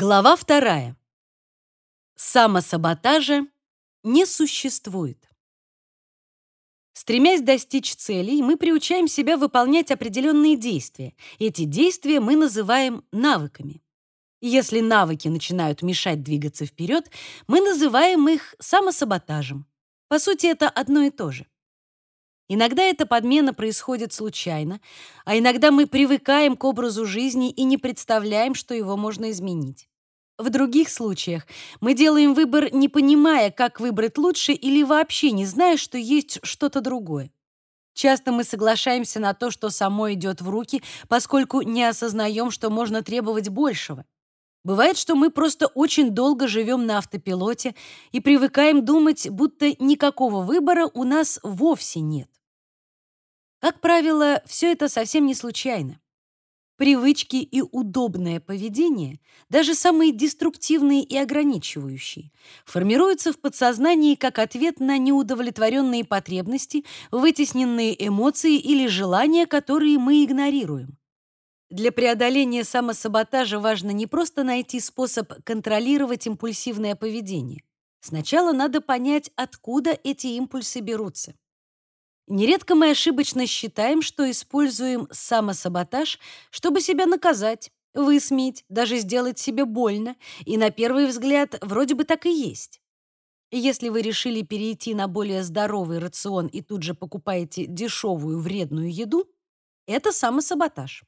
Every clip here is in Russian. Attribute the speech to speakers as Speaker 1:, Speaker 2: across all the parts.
Speaker 1: Глава вторая. Самосаботажа не существует. Стремясь достичь целей, мы приучаем себя выполнять определенные действия. Эти действия мы называем навыками. Если навыки начинают мешать двигаться вперед, мы называем их самосаботажем. По сути, это одно и то же. Иногда эта подмена происходит случайно, а иногда мы привыкаем к образу жизни и не представляем, что его можно изменить. В других случаях мы делаем выбор, не понимая, как выбрать лучше или вообще не зная, что есть что-то другое. Часто мы соглашаемся на то, что само идет в руки, поскольку не осознаем, что можно требовать большего. Бывает, что мы просто очень долго живем на автопилоте и привыкаем думать, будто никакого выбора у нас вовсе нет. Как правило, все это совсем не случайно. Привычки и удобное поведение, даже самые деструктивные и ограничивающие, формируются в подсознании как ответ на неудовлетворенные потребности, вытесненные эмоции или желания, которые мы игнорируем. Для преодоления самосаботажа важно не просто найти способ контролировать импульсивное поведение. Сначала надо понять, откуда эти импульсы берутся. Нередко мы ошибочно считаем, что используем самосаботаж, чтобы себя наказать, высмеять, даже сделать себе больно, и на первый взгляд вроде бы так и есть. Если вы решили перейти на более здоровый рацион и тут же покупаете дешевую вредную еду, это самосаботаж.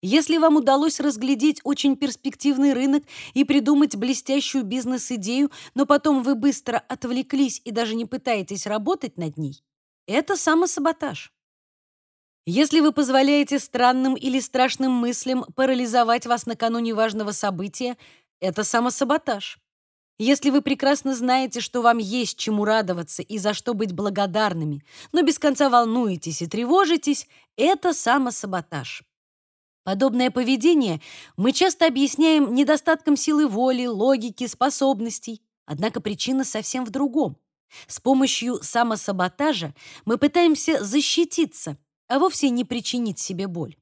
Speaker 1: Если вам удалось разглядеть очень перспективный рынок и придумать блестящую бизнес-идею, но потом вы быстро отвлеклись и даже не пытаетесь работать над ней, это самосаботаж. Если вы позволяете странным или страшным мыслям парализовать вас накануне важного события, это самосаботаж. Если вы прекрасно знаете, что вам есть чему радоваться и за что быть благодарными, но без конца волнуетесь и тревожитесь, это самосаботаж. Подобное поведение мы часто объясняем недостатком силы воли, логики, способностей, однако причина совсем в другом. С помощью самосаботажа мы пытаемся защититься, а вовсе не причинить себе боль.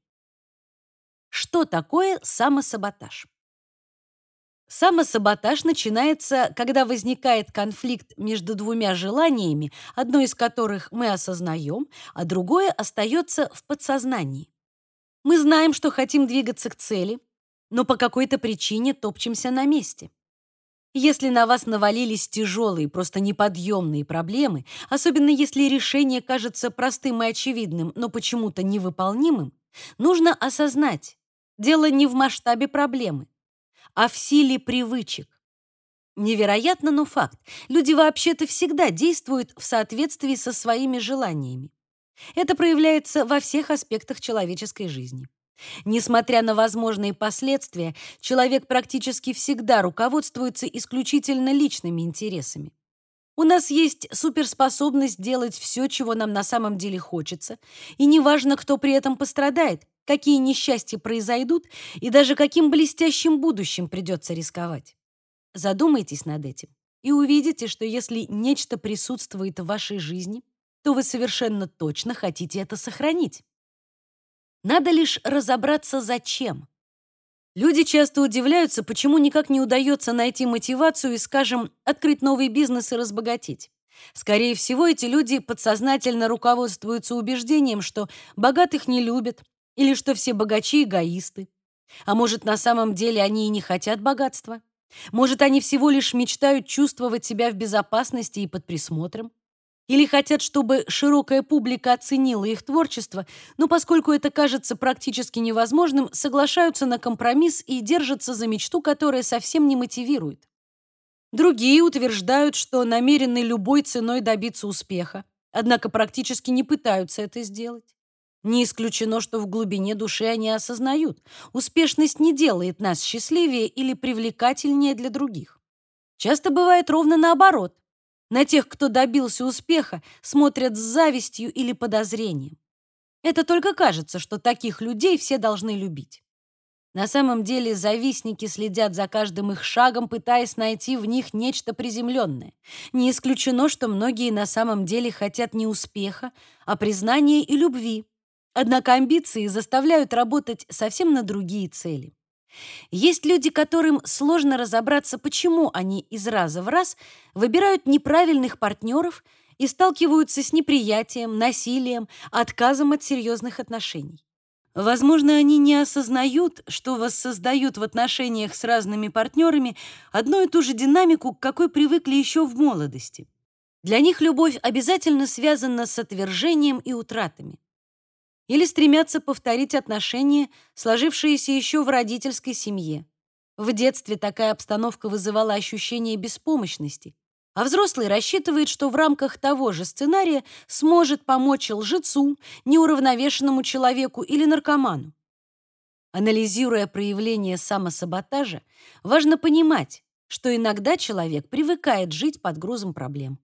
Speaker 1: Что такое самосаботаж? Самосаботаж начинается, когда возникает конфликт между двумя желаниями, одно из которых мы осознаем, а другое остается в подсознании. Мы знаем, что хотим двигаться к цели, но по какой-то причине топчемся на месте. Если на вас навалились тяжелые, просто неподъемные проблемы, особенно если решение кажется простым и очевидным, но почему-то невыполнимым, нужно осознать, дело не в масштабе проблемы, а в силе привычек. Невероятно, но факт. Люди вообще-то всегда действуют в соответствии со своими желаниями. Это проявляется во всех аспектах человеческой жизни. Несмотря на возможные последствия, человек практически всегда руководствуется исключительно личными интересами. У нас есть суперспособность делать все, чего нам на самом деле хочется, и неважно, кто при этом пострадает, какие несчастья произойдут и даже каким блестящим будущим придется рисковать. Задумайтесь над этим и увидите, что если нечто присутствует в вашей жизни, то вы совершенно точно хотите это сохранить. Надо лишь разобраться, зачем. Люди часто удивляются, почему никак не удается найти мотивацию и, скажем, открыть новый бизнес и разбогатеть. Скорее всего, эти люди подсознательно руководствуются убеждением, что богатых не любят или что все богачи эгоисты. А может, на самом деле они и не хотят богатства? Может, они всего лишь мечтают чувствовать себя в безопасности и под присмотром? Или хотят, чтобы широкая публика оценила их творчество, но поскольку это кажется практически невозможным, соглашаются на компромисс и держатся за мечту, которая совсем не мотивирует. Другие утверждают, что намерены любой ценой добиться успеха, однако практически не пытаются это сделать. Не исключено, что в глубине души они осознают, успешность не делает нас счастливее или привлекательнее для других. Часто бывает ровно наоборот. На тех, кто добился успеха, смотрят с завистью или подозрением. Это только кажется, что таких людей все должны любить. На самом деле завистники следят за каждым их шагом, пытаясь найти в них нечто приземленное. Не исключено, что многие на самом деле хотят не успеха, а признания и любви. Однако амбиции заставляют работать совсем на другие цели. Есть люди, которым сложно разобраться, почему они из раза в раз выбирают неправильных партнеров и сталкиваются с неприятием, насилием, отказом от серьезных отношений. Возможно, они не осознают, что воссоздают в отношениях с разными партнерами одну и ту же динамику, к какой привыкли еще в молодости. Для них любовь обязательно связана с отвержением и утратами. Или стремятся повторить отношения, сложившиеся еще в родительской семье. В детстве такая обстановка вызывала ощущение беспомощности, а взрослый рассчитывает, что в рамках того же сценария сможет помочь лжецу, неуравновешенному человеку или наркоману. Анализируя проявления самосаботажа, важно понимать, что иногда человек привыкает жить под грузом проблем.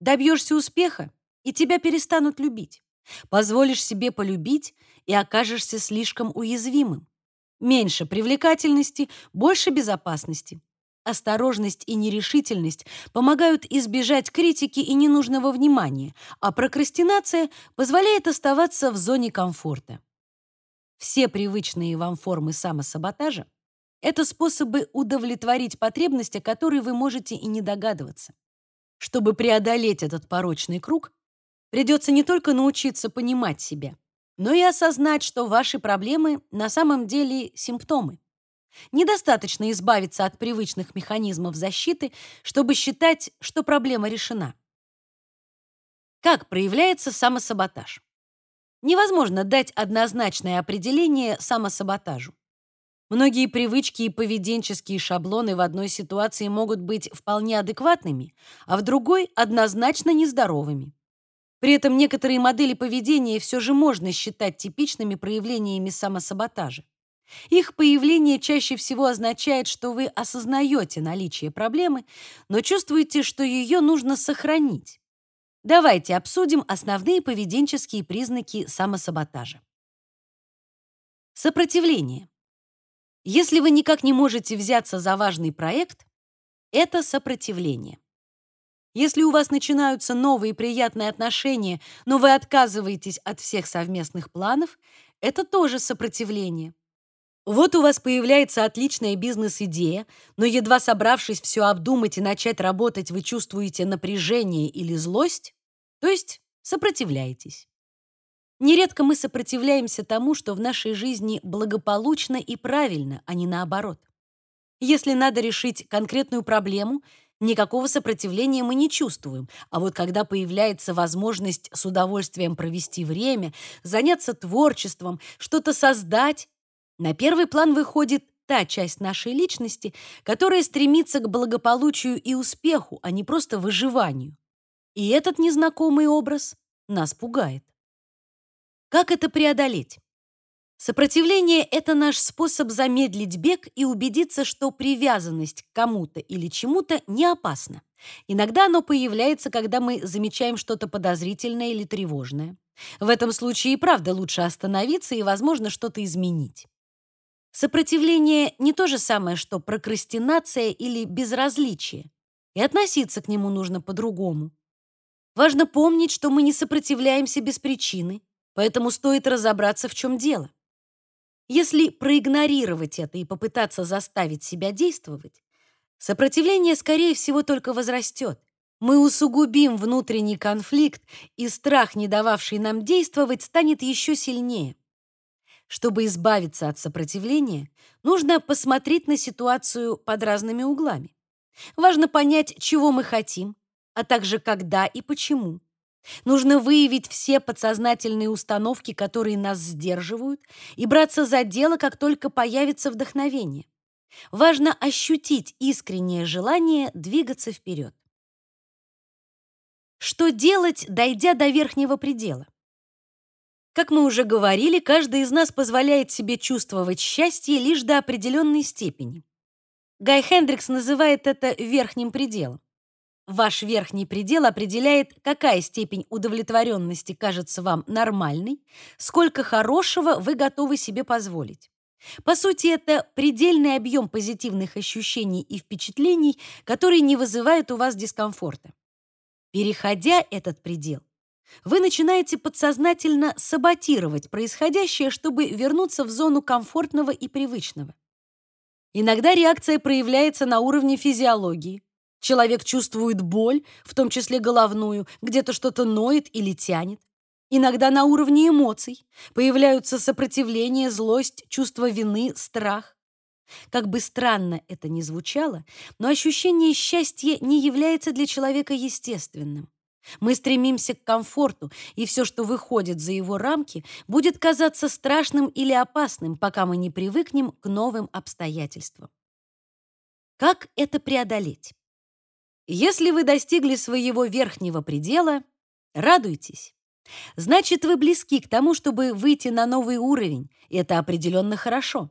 Speaker 1: Добьешься успеха, и тебя перестанут любить. Позволишь себе полюбить, и окажешься слишком уязвимым. Меньше привлекательности, больше безопасности. Осторожность и нерешительность помогают избежать критики и ненужного внимания, а прокрастинация позволяет оставаться в зоне комфорта. Все привычные вам формы самосаботажа — это способы удовлетворить потребности, о которой вы можете и не догадываться. Чтобы преодолеть этот порочный круг, придется не только научиться понимать себя, но и осознать, что ваши проблемы на самом деле симптомы. Недостаточно избавиться от привычных механизмов защиты, чтобы считать, что проблема решена. Как проявляется самосаботаж? Невозможно дать однозначное определение самосаботажу. Многие привычки и поведенческие шаблоны в одной ситуации могут быть вполне адекватными, а в другой — однозначно нездоровыми. При этом некоторые модели поведения все же можно считать типичными проявлениями самосаботажа. Их появление чаще всего означает, что вы осознаете наличие проблемы, но чувствуете, что ее нужно сохранить. Давайте обсудим основные поведенческие признаки самосаботажа. Сопротивление. Если вы никак не можете взяться за важный проект, это сопротивление. Если у вас начинаются новые приятные отношения, но вы отказываетесь от всех совместных планов, это тоже сопротивление. Вот у вас появляется отличная бизнес-идея, но едва собравшись все обдумать и начать работать, вы чувствуете напряжение или злость, то есть сопротивляетесь. Нередко мы сопротивляемся тому, что в нашей жизни благополучно и правильно, а не наоборот. Если надо решить конкретную проблему, никакого сопротивления мы не чувствуем, а вот когда появляется возможность с удовольствием провести время, заняться творчеством, что-то создать, на первый план выходит та часть нашей личности, которая стремится к благополучию и успеху, а не просто выживанию. И этот незнакомый образ нас пугает. Как это преодолеть? Сопротивление — это наш способ замедлить бег и убедиться, что привязанность к кому-то или чему-то не опасна. Иногда оно появляется, когда мы замечаем что-то подозрительное или тревожное. В этом случае и правда лучше остановиться и, возможно, что-то изменить. Сопротивление не то же самое, что прокрастинация или безразличие, и относиться к нему нужно по-другому. Важно помнить, что мы не сопротивляемся без причины, поэтому стоит разобраться, в чем дело. Если проигнорировать это и попытаться заставить себя действовать, сопротивление, скорее всего, только возрастет. Мы усугубим внутренний конфликт, и страх, не дававший нам действовать, станет еще сильнее. Чтобы избавиться от сопротивления, нужно посмотреть на ситуацию под разными углами. Важно понять, чего мы хотим, а также когда и почему. Нужно выявить все подсознательные установки, которые нас сдерживают, и браться за дело, как только появится вдохновение. Важно ощутить искреннее желание двигаться вперед. Что делать, дойдя до верхнего предела? Как мы уже говорили, каждый из нас позволяет себе чувствовать счастье лишь до определенной степени. Гай Хендрикс называет это верхним пределом. Ваш верхний предел определяет, какая степень удовлетворенности кажется вам нормальной, сколько хорошего вы готовы себе позволить. По сути, это предельный объем позитивных ощущений и впечатлений, которые не вызывают у вас дискомфорта. Переходя этот предел, вы начинаете подсознательно саботировать происходящее, чтобы вернуться в зону комфортного и привычного. Иногда реакция проявляется на уровне физиологии. Человек чувствует боль, в том числе головную, где-то что-то ноет или тянет. Иногда на уровне эмоций появляются сопротивление, злость, чувство вины, страх. Как бы странно это ни звучало, но ощущение счастья не является для человека естественным. Мы стремимся к комфорту, и все, что выходит за его рамки, будет казаться страшным или опасным, пока мы не привыкнем к новым обстоятельствам. Как это преодолеть? Если вы достигли своего верхнего предела, радуйтесь. Значит, вы близки к тому, чтобы выйти на новый уровень, и это определенно хорошо.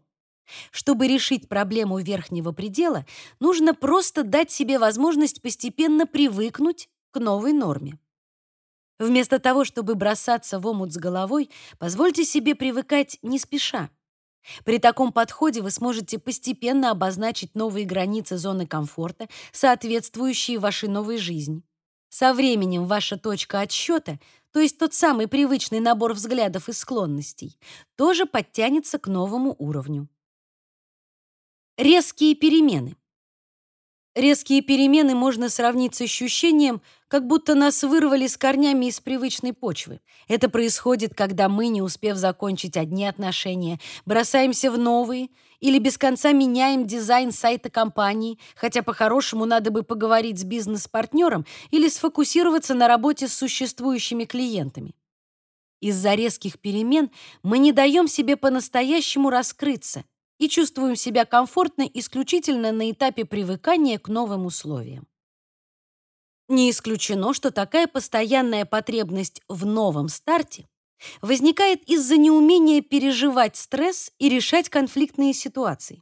Speaker 1: Чтобы решить проблему верхнего предела, нужно просто дать себе возможность постепенно привыкнуть к новой норме. Вместо того, чтобы бросаться в омут с головой, позвольте себе привыкать не спеша. При таком подходе вы сможете постепенно обозначить новые границы зоны комфорта, соответствующие вашей новой жизни. Со временем ваша точка отсчета, то есть тот самый привычный набор взглядов и склонностей, тоже подтянется к новому уровню. Резкие перемены. Резкие перемены можно сравнить с ощущением, как будто нас вырвали с корнями из привычной почвы. Это происходит, когда мы, не успев закончить одни отношения, бросаемся в новые или без конца меняем дизайн сайта компании, хотя по-хорошему надо бы поговорить с бизнес-партнером или сфокусироваться на работе с существующими клиентами. Из-за резких перемен мы не даем себе по-настоящему раскрыться, и чувствуем себя комфортно исключительно на этапе привыкания к новым условиям. Не исключено, что такая постоянная потребность в новом старте возникает из-за неумения переживать стресс и решать конфликтные ситуации.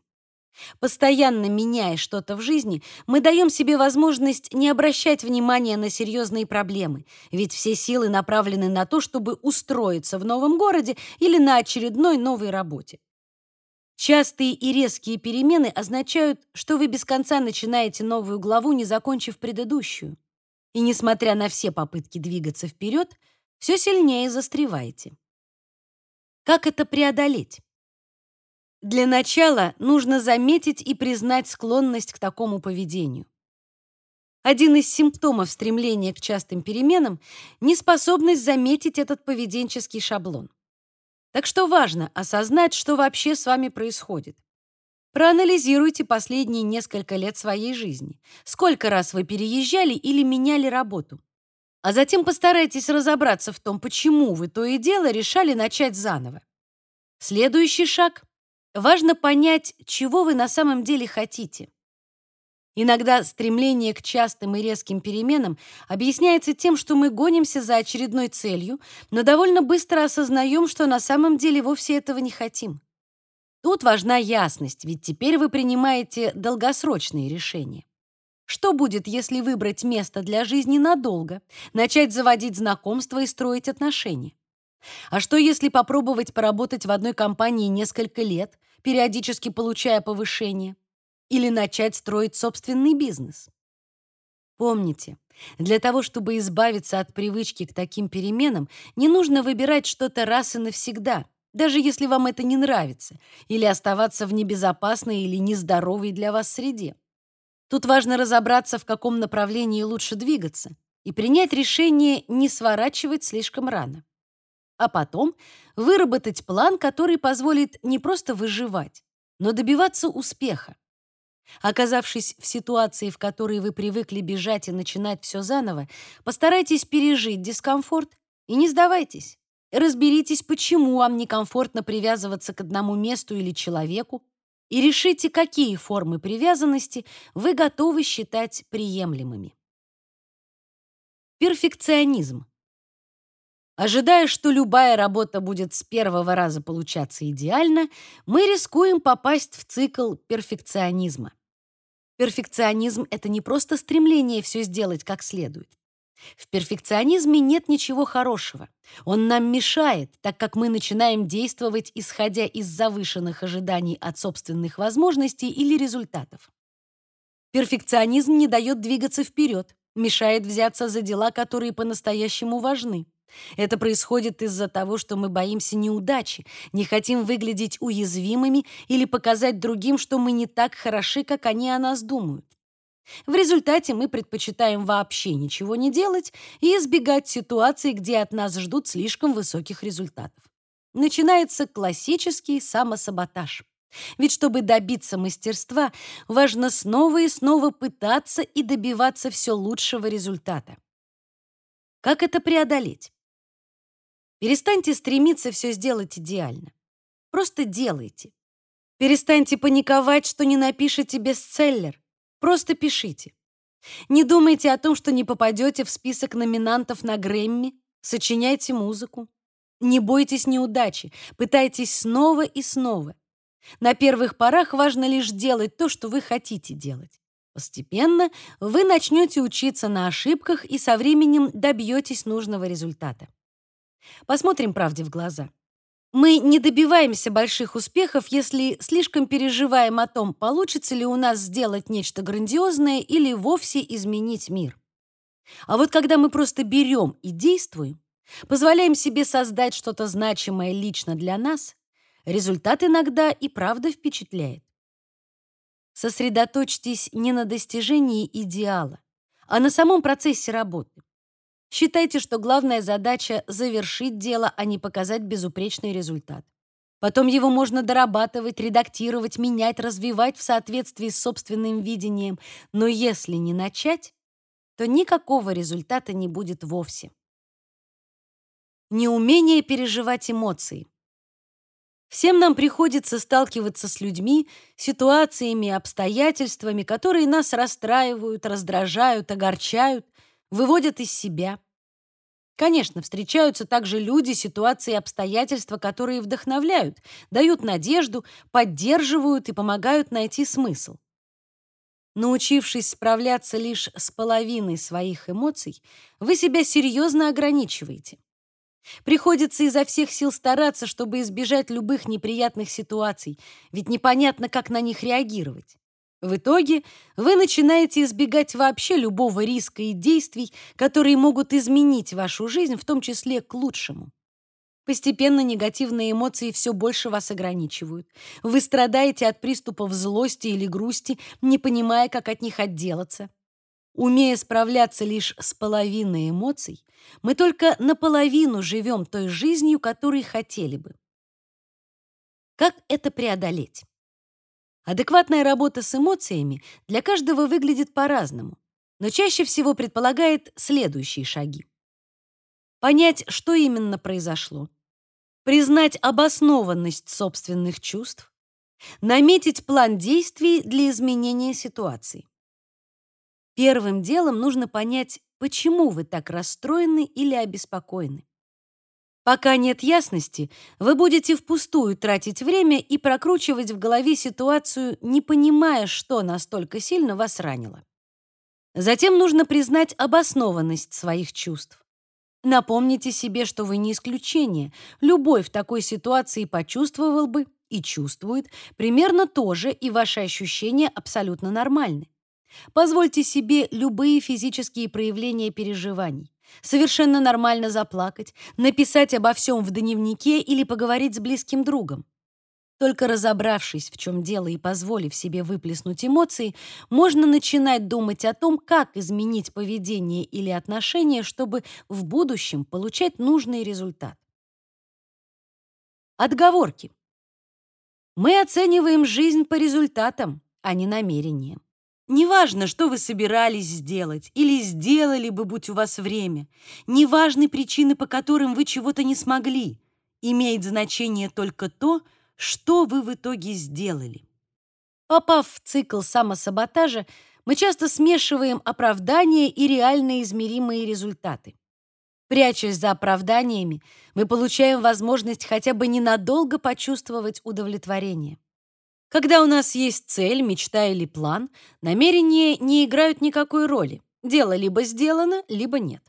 Speaker 1: Постоянно меняя что-то в жизни, мы даем себе возможность не обращать внимания на серьезные проблемы, ведь все силы направлены на то, чтобы устроиться в новом городе или на очередной новой работе. Частые и резкие перемены означают, что вы без конца начинаете новую главу, не закончив предыдущую. И несмотря на все попытки двигаться вперед, все сильнее застреваете. Как это преодолеть? Для начала нужно заметить и признать склонность к такому поведению. Один из симптомов стремления к частым переменам — неспособность заметить этот поведенческий шаблон. Так что важно осознать, что вообще с вами происходит. Проанализируйте последние несколько лет своей жизни. Сколько раз вы переезжали или меняли работу? А затем постарайтесь разобраться в том, почему вы то и дело решали начать заново. Следующий шаг — важно понять, чего вы на самом деле хотите. Иногда стремление к частым и резким переменам объясняется тем, что мы гонимся за очередной целью, но довольно быстро осознаем, что на самом деле вовсе этого не хотим. Тут важна ясность, ведь теперь вы принимаете долгосрочные решения. Что будет, если выбрать место для жизни надолго, начать заводить знакомства и строить отношения? А что, если попробовать поработать в одной компании несколько лет, периодически получая повышение? Или начать строить собственный бизнес. Помните, для того, чтобы избавиться от привычки к таким переменам, не нужно выбирать что-то раз и навсегда, даже если вам это не нравится, или оставаться в небезопасной или нездоровой для вас среде. Тут важно разобраться, в каком направлении лучше двигаться, и принять решение не сворачивать слишком рано. А потом выработать план, который позволит не просто выживать, но добиваться успеха. Оказавшись в ситуации, в которой вы привыкли бежать и начинать все заново, постарайтесь пережить дискомфорт и не сдавайтесь. Разберитесь, почему вам некомфортно привязываться к одному месту или человеку, и решите, какие формы привязанности вы готовы считать приемлемыми. Перфекционизм. Ожидая, что любая работа будет с первого раза получаться идеально, мы рискуем попасть в цикл перфекционизма. Перфекционизм — это не просто стремление все сделать как следует. В перфекционизме нет ничего хорошего. Он нам мешает, так как мы начинаем действовать, исходя из завышенных ожиданий от собственных возможностей или результатов. Перфекционизм не дает двигаться вперед, мешает взяться за дела, которые по-настоящему важны. Это происходит из-за того, что мы боимся неудачи, не хотим выглядеть уязвимыми или показать другим, что мы не так хороши, как они о нас думают. В результате мы предпочитаем вообще ничего не делать и избегать ситуаций, где от нас ждут слишком высоких результатов. Начинается классический самосаботаж. Ведь чтобы добиться мастерства, важно снова и снова пытаться и добиваться все лучшего результата. Как это преодолеть? Перестаньте стремиться все сделать идеально. Просто делайте. Перестаньте паниковать, что не напишете бестселлер. Просто пишите. Не думайте о том, что не попадете в список номинантов на Грэмми, сочиняйте музыку. Не бойтесь неудачи, пытайтесь снова и снова. На первых порах важно лишь делать то, что вы хотите делать. Постепенно вы начнете учиться на ошибках и со временем добьетесь нужного результата. Посмотрим правде в глаза. Мы не добиваемся больших успехов, если слишком переживаем о том, получится ли у нас сделать нечто грандиозное или вовсе изменить мир. А вот когда мы просто берем и действуем, позволяем себе создать что-то значимое лично для нас, результат иногда и правда впечатляет. Сосредоточьтесь не на достижении идеала, а на самом процессе работы. Считайте, что главная задача — завершить дело, а не показать безупречный результат. Потом его можно дорабатывать, редактировать, менять, развивать в соответствии с собственным видением. Но если не начать, то никакого результата не будет вовсе. Неумение переживать эмоции. Всем нам приходится сталкиваться с людьми, ситуациями, обстоятельствами, которые нас расстраивают, раздражают, огорчают, выводят из себя. Конечно, встречаются также люди, ситуации и обстоятельства, которые вдохновляют, дают надежду, поддерживают и помогают найти смысл. Научившись справляться лишь с половиной своих эмоций, вы себя серьезно ограничиваете. Приходится изо всех сил стараться, чтобы избежать любых неприятных ситуаций, ведь непонятно, как на них реагировать. В итоге вы начинаете избегать вообще любого риска и действий, которые могут изменить вашу жизнь, в том числе к лучшему. Постепенно негативные эмоции все больше вас ограничивают. Вы страдаете от приступов злости или грусти, не понимая, как от них отделаться. Умея справляться лишь с половиной эмоций, мы только наполовину живем той жизнью, которой хотели бы. Как это преодолеть? Адекватная работа с эмоциями для каждого выглядит по-разному, но чаще всего предполагает следующие шаги. Понять, что именно произошло. Признать обоснованность собственных чувств. Наметить план действий для изменения ситуации. Первым делом нужно понять, почему вы так расстроены или обеспокоены. Пока нет ясности, вы будете впустую тратить время и прокручивать в голове ситуацию, не понимая, что настолько сильно вас ранило. Затем нужно признать обоснованность своих чувств. Напомните себе, что вы не исключение. Любой в такой ситуации почувствовал бы и чувствует примерно то же, и ваши ощущения абсолютно нормальны. Позвольте себе любые физические проявления переживаний. Совершенно нормально заплакать, написать обо всем в дневнике или поговорить с близким другом. Только разобравшись, в чем дело и позволив себе выплеснуть эмоции, можно начинать думать о том, как изменить поведение или отношения, чтобы в будущем получать нужный результат. Отговорки. Мы оцениваем жизнь по результатам, а не намерениям. Неважно, что вы собирались сделать или сделали бы, будь у вас время. Неважны причины, по которым вы чего-то не смогли. Имеет значение только то, что вы в итоге сделали. Попав в цикл самосаботажа, мы часто смешиваем оправдания и реально измеримые результаты. Прячась за оправданиями, мы получаем возможность хотя бы ненадолго почувствовать удовлетворение. Когда у нас есть цель, мечта или план, намерения не играют никакой роли. Дело либо сделано, либо нет.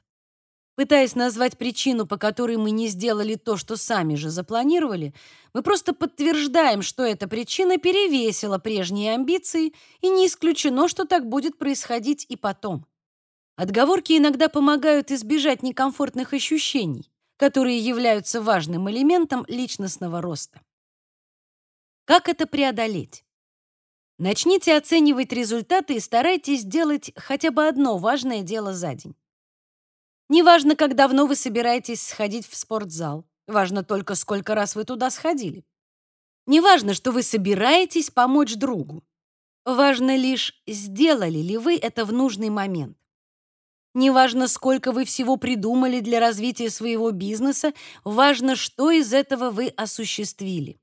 Speaker 1: Пытаясь назвать причину, по которой мы не сделали то, что сами же запланировали, мы просто подтверждаем, что эта причина перевесила прежние амбиции, и не исключено, что так будет происходить и потом. Отговорки иногда помогают избежать некомфортных ощущений. которые являются важным элементом личностного роста. Как это преодолеть? Начните оценивать результаты и старайтесь сделать хотя бы одно важное дело за день. Неважно, как давно вы собираетесь сходить в спортзал. Важно только, сколько раз вы туда сходили. Неважно, что вы собираетесь помочь другу. Важно лишь, сделали ли вы это в нужный момент. Неважно, сколько вы всего придумали для развития своего бизнеса, важно, что из этого вы осуществили.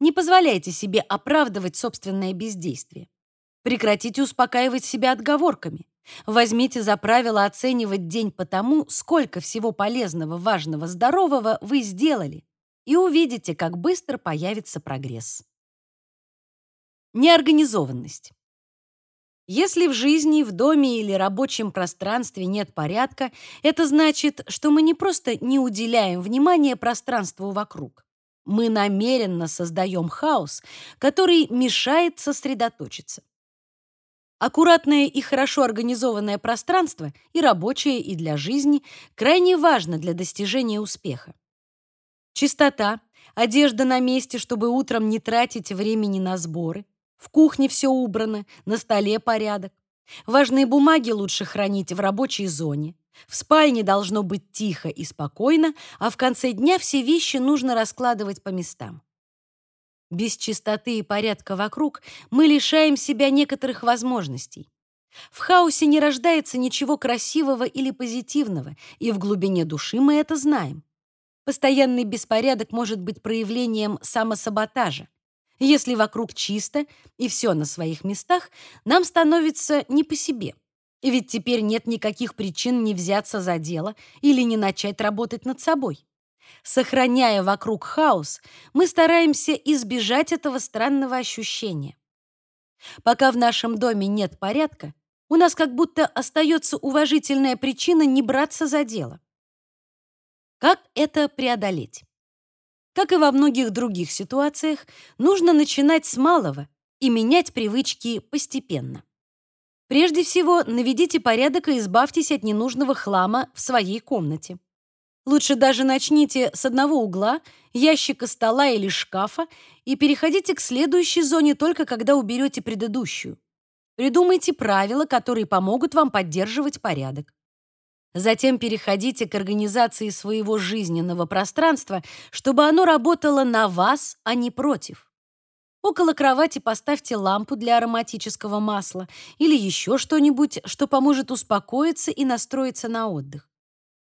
Speaker 1: Не позволяйте себе оправдывать собственное бездействие. Прекратите успокаивать себя отговорками. Возьмите за правило оценивать день по тому, сколько всего полезного, важного, здорового вы сделали, и увидите, как быстро появится прогресс. Неорганизованность. Если в жизни, в доме или рабочем пространстве нет порядка, это значит, что мы не просто не уделяем внимания пространству вокруг. Мы намеренно создаем хаос, который мешает сосредоточиться. Аккуратное и хорошо организованное пространство, и рабочее, и для жизни, крайне важно для достижения успеха. Чистота, одежда на месте, чтобы утром не тратить времени на сборы, в кухне все убрано, на столе порядок. Важные бумаги лучше хранить в рабочей зоне. В спальне должно быть тихо и спокойно, а в конце дня все вещи нужно раскладывать по местам. Без чистоты и порядка вокруг мы лишаем себя некоторых возможностей. В хаосе не рождается ничего красивого или позитивного, и в глубине души мы это знаем. Постоянный беспорядок может быть проявлением самосаботажа. Если вокруг чисто и все на своих местах, нам становится не по себе. Ведь теперь нет никаких причин не взяться за дело или не начать работать над собой. Сохраняя вокруг хаос, мы стараемся избежать этого странного ощущения. Пока в нашем доме нет порядка, у нас как будто остается уважительная причина не браться за дело. Как это преодолеть? Как и во многих других ситуациях, нужно начинать с малого и менять привычки постепенно. Прежде всего, наведите порядок и избавьтесь от ненужного хлама в своей комнате. Лучше даже начните с одного угла, ящика стола или шкафа и переходите к следующей зоне только когда уберете предыдущую. Придумайте правила, которые помогут вам поддерживать порядок. Затем переходите к организации своего жизненного пространства, чтобы оно работало на вас, а не против. Около кровати поставьте лампу для ароматического масла или еще что-нибудь, что поможет успокоиться и настроиться на отдых.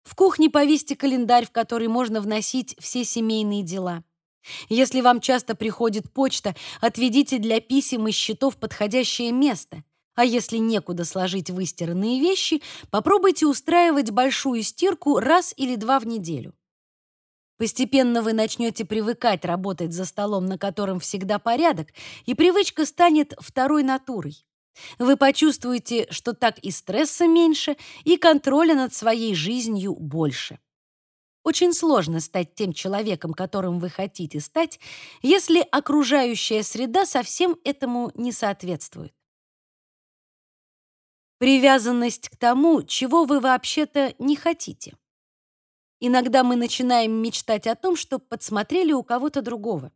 Speaker 1: В кухне повесьте календарь, в который можно вносить все семейные дела. Если вам часто приходит почта, отведите для писем и счетов подходящее место. А если некуда сложить выстиранные вещи, попробуйте устраивать большую стирку раз или два в неделю. Постепенно вы начнете привыкать работать за столом, на котором всегда порядок, и привычка станет второй натурой. Вы почувствуете, что так и стресса меньше, и контроля над своей жизнью больше. Очень сложно стать тем человеком, которым вы хотите стать, если окружающая среда совсем этому не соответствует. Привязанность к тому, чего вы вообще-то не хотите. Иногда мы начинаем мечтать о том, что подсмотрели у кого-то другого.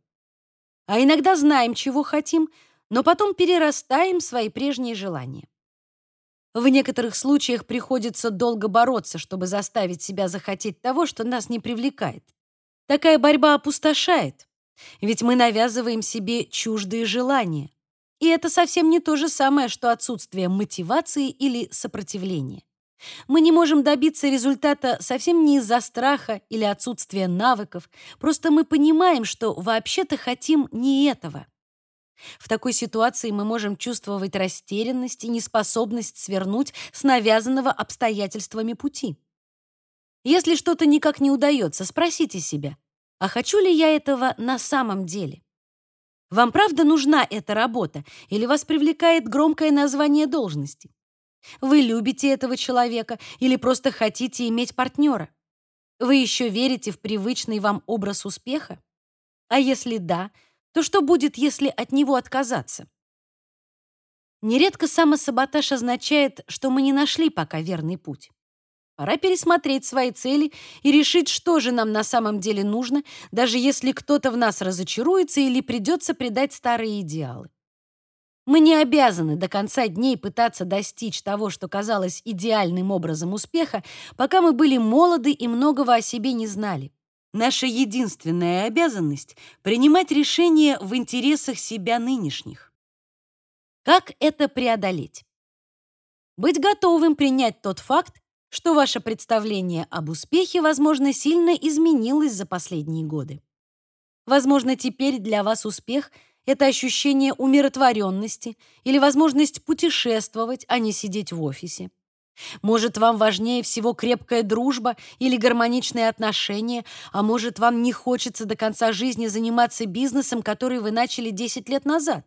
Speaker 1: А иногда знаем, чего хотим, но потом перерастаем свои прежние желания. В некоторых случаях приходится долго бороться, чтобы заставить себя захотеть того, что нас не привлекает. Такая борьба опустошает, ведь мы навязываем себе чуждые желания. И это совсем не то же самое, что отсутствие мотивации или сопротивления. Мы не можем добиться результата совсем не из-за страха или отсутствия навыков, просто мы понимаем, что вообще-то хотим не этого. В такой ситуации мы можем чувствовать растерянность и неспособность свернуть с навязанного обстоятельствами пути. Если что-то никак не удается, спросите себя, а хочу ли я этого на самом деле? Вам правда нужна эта работа или вас привлекает громкое название должности? Вы любите этого человека или просто хотите иметь партнера? Вы еще верите в привычный вам образ успеха? А если да, то что будет, если от него отказаться? Нередко самосаботаж означает, что мы не нашли пока верный путь. Пора пересмотреть свои цели и решить, что же нам на самом деле нужно, даже если кто-то в нас разочаруется или придется предать старые идеалы. Мы не обязаны до конца дней пытаться достичь того, что казалось идеальным образом успеха, пока мы были молоды и многого о себе не знали. Наша единственная обязанность — принимать решения в интересах себя нынешних. Как это преодолеть? Быть готовым принять тот факт, что ваше представление об успехе, возможно, сильно изменилось за последние годы. Возможно, теперь для вас успех — это ощущение умиротворенности или возможность путешествовать, а не сидеть в офисе. Может, вам важнее всего крепкая дружба или гармоничные отношения, а может, вам не хочется до конца жизни заниматься бизнесом, который вы начали 10 лет назад.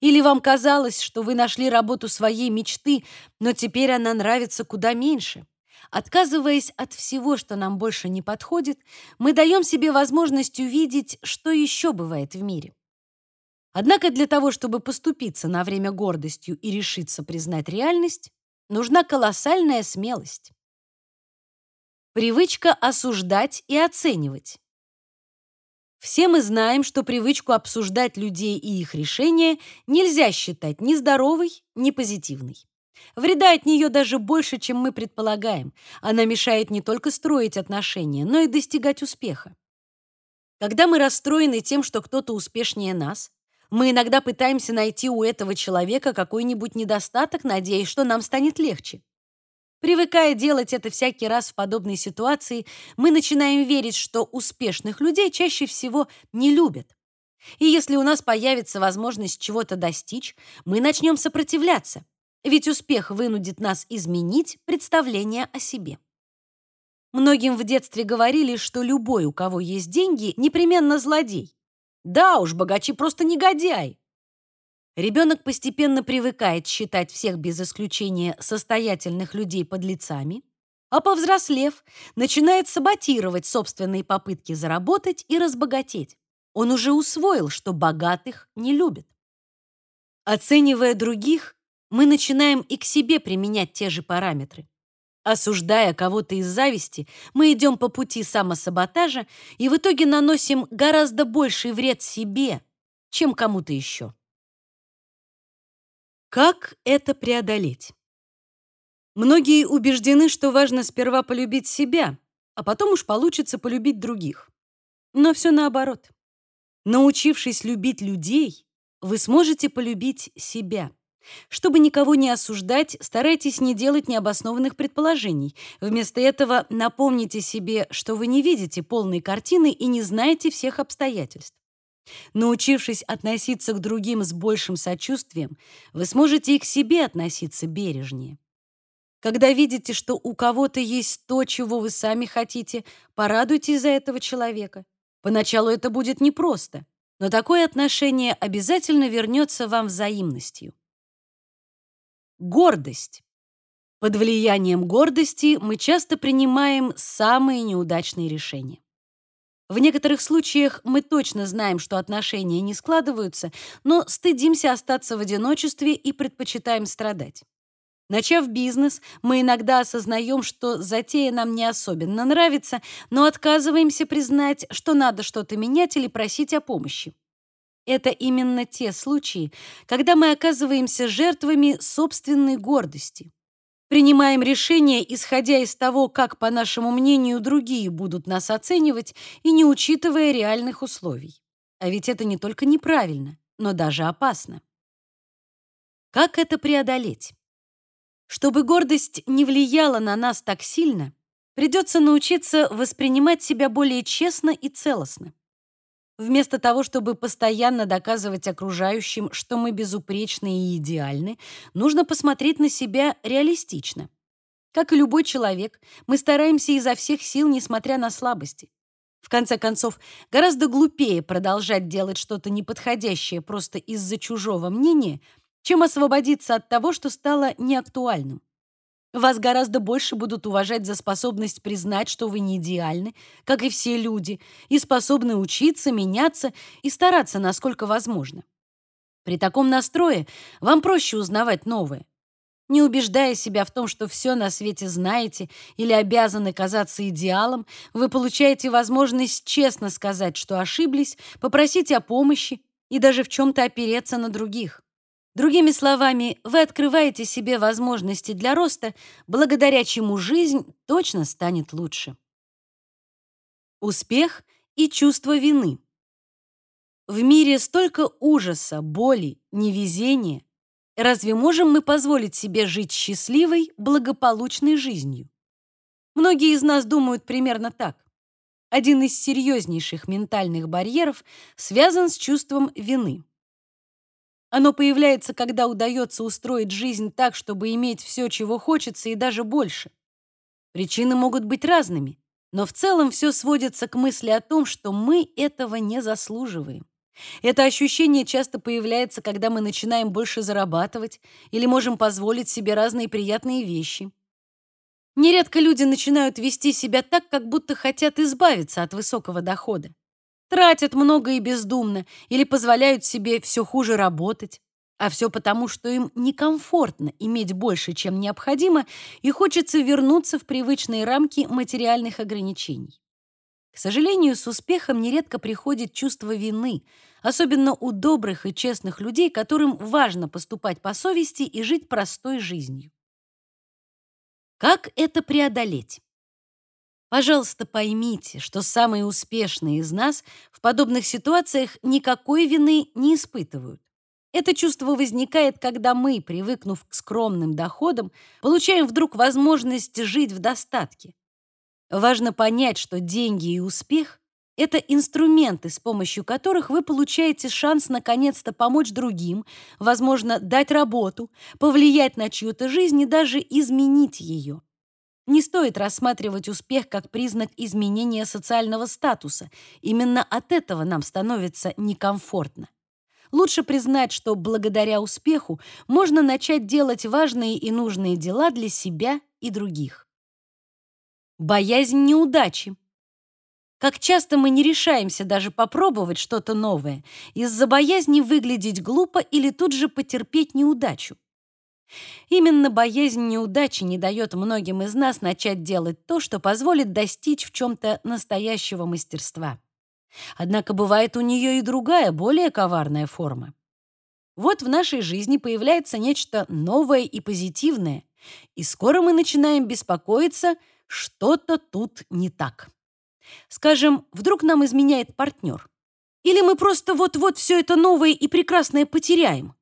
Speaker 1: Или вам казалось, что вы нашли работу своей мечты, но теперь она нравится куда меньше. Отказываясь от всего, что нам больше не подходит, мы даем себе возможность увидеть, что еще бывает в мире. Однако для того, чтобы поступиться на время гордостью и решиться признать реальность, нужна колоссальная смелость. Привычка осуждать и оценивать. Все мы знаем, что привычку обсуждать людей и их решения нельзя считать ни здоровой, ни позитивной. Вреда от нее даже больше, чем мы предполагаем. Она мешает не только строить отношения, но и достигать успеха. Когда мы расстроены тем, что кто-то успешнее нас, мы иногда пытаемся найти у этого человека какой-нибудь недостаток, надеясь, что нам станет легче. Привыкая делать это всякий раз в подобной ситуации, мы начинаем верить, что успешных людей чаще всего не любят. И если у нас появится возможность чего-то достичь, мы начнем сопротивляться. Ведь успех вынудит нас изменить представление о себе. Многим в детстве говорили, что любой, у кого есть деньги, непременно злодей. Да уж, богачи просто негодяи. Ребенок постепенно привыкает считать всех без исключения состоятельных людей подлецами, а повзрослев, начинает саботировать собственные попытки заработать и разбогатеть. Он уже усвоил, что богатых не любят. Оценивая других, мы начинаем и к себе применять те же параметры. Осуждая кого-то из зависти, мы идем по пути самосаботажа и в итоге наносим гораздо больший вред себе, чем кому-то еще. Как это преодолеть? Многие убеждены, что важно сперва полюбить себя, а потом уж получится полюбить других. Но все наоборот. Научившись любить людей, вы сможете полюбить себя. Чтобы никого не осуждать, старайтесь не делать необоснованных предположений. Вместо этого напомните себе, что вы не видите полной картины и не знаете всех обстоятельств. Научившись относиться к другим с большим сочувствием, вы сможете и к себе относиться бережнее. Когда видите, что у кого-то есть то, чего вы сами хотите, порадуйтесь за этого человека. Поначалу это будет непросто, но такое отношение обязательно вернется вам взаимностью. Гордость. Под влиянием гордости мы часто принимаем самые неудачные решения. В некоторых случаях мы точно знаем, что отношения не складываются, но стыдимся остаться в одиночестве и предпочитаем страдать. Начав бизнес, мы иногда осознаем, что затея нам не особенно нравится, но отказываемся признать, что надо что-то менять или просить о помощи. Это именно те случаи, когда мы оказываемся жертвами собственной гордости. Принимаем решения, исходя из того, как, по нашему мнению, другие будут нас оценивать и не учитывая реальных условий. А ведь это не только неправильно, но даже опасно. Как это преодолеть? Чтобы гордость не влияла на нас так сильно, придется научиться воспринимать себя более честно и целостно. Вместо того, чтобы постоянно доказывать окружающим, что мы безупречны и идеальны, нужно посмотреть на себя реалистично. Как и любой человек, мы стараемся изо всех сил, несмотря на слабости. В конце концов, гораздо глупее продолжать делать что-то неподходящее просто из-за чужого мнения, чем освободиться от того, что стало неактуальным. Вас гораздо больше будут уважать за способность признать, что вы не идеальны, как и все люди, и способны учиться, меняться и стараться, насколько возможно. При таком настрое вам проще узнавать новое. Не убеждая себя в том, что все на свете знаете или обязаны казаться идеалом, вы получаете возможность честно сказать, что ошиблись, попросить о помощи и даже в чем-то опереться на других. Другими словами, вы открываете себе возможности для роста, благодаря чему жизнь точно станет лучше. Успех и чувство вины. В мире столько ужаса, боли, невезения. Разве можем мы позволить себе жить счастливой, благополучной жизнью? Многие из нас думают примерно так. Один из серьезнейших ментальных барьеров связан с чувством вины. Оно появляется, когда удается устроить жизнь так, чтобы иметь все, чего хочется, и даже больше. Причины могут быть разными, но в целом все сводится к мысли о том, что мы этого не заслуживаем. Это ощущение часто появляется, когда мы начинаем больше зарабатывать или можем позволить себе разные приятные вещи. Нередко люди начинают вести себя так, как будто хотят избавиться от высокого дохода. Тратят много и бездумно или позволяют себе все хуже работать. А все потому, что им некомфортно иметь больше, чем необходимо, и хочется вернуться в привычные рамки материальных ограничений. К сожалению, с успехом нередко приходит чувство вины, особенно у добрых и честных людей, которым важно поступать по совести и жить простой жизнью. Как это преодолеть? Пожалуйста, поймите, что самые успешные из нас в подобных ситуациях никакой вины не испытывают. Это чувство возникает, когда мы, привыкнув к скромным доходам, получаем вдруг возможность жить в достатке. Важно понять, что деньги и успех — это инструменты, с помощью которых вы получаете шанс наконец-то помочь другим, возможно, дать работу, повлиять на чью-то жизнь и даже изменить ее. Не стоит рассматривать успех как признак изменения социального статуса. Именно от этого нам становится некомфортно. Лучше признать, что благодаря успеху можно начать делать важные и нужные дела для себя и других. Боязнь неудачи. Как часто мы не решаемся даже попробовать что-то новое из-за боязни выглядеть глупо или тут же потерпеть неудачу. Именно боязнь неудачи не дает многим из нас начать делать то, что позволит достичь в чем-то настоящего мастерства. Однако бывает у нее и другая, более коварная форма. Вот в нашей жизни появляется нечто новое и позитивное, и скоро мы начинаем беспокоиться – что-то тут не так. Скажем, вдруг нам изменяет партнер. Или мы просто вот-вот все это новое и прекрасное потеряем.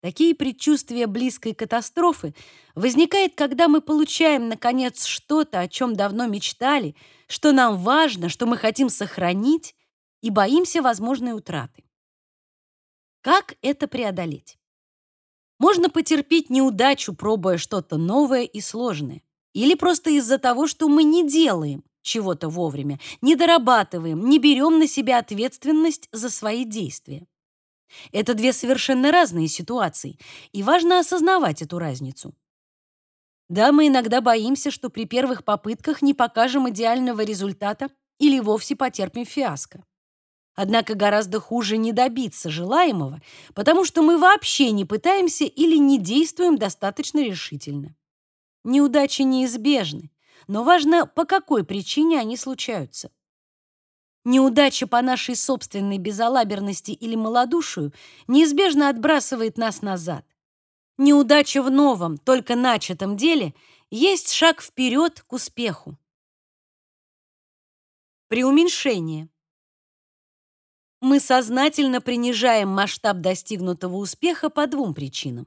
Speaker 1: Такие предчувствия близкой катастрофы возникают, когда мы получаем, наконец, что-то, о чем давно мечтали, что нам важно, что мы хотим сохранить, и боимся возможной утраты. Как это преодолеть? Можно потерпеть неудачу, пробуя что-то новое и сложное. Или просто из-за того, что мы не делаем чего-то вовремя, не дорабатываем, не берем на себя ответственность за свои действия. Это две совершенно разные ситуации, и важно осознавать эту разницу. Да, мы иногда боимся, что при первых попытках не покажем идеального результата или вовсе потерпим фиаско. Однако гораздо хуже не добиться желаемого, потому что мы вообще не пытаемся или не действуем достаточно решительно. Неудачи неизбежны, но важно, по какой причине они случаются. Неудача по нашей собственной безалаберности или малодушию неизбежно отбрасывает нас назад. Неудача в новом, только начатом деле есть шаг вперед к успеху. Преуменьшение. Мы сознательно принижаем масштаб достигнутого успеха по двум причинам.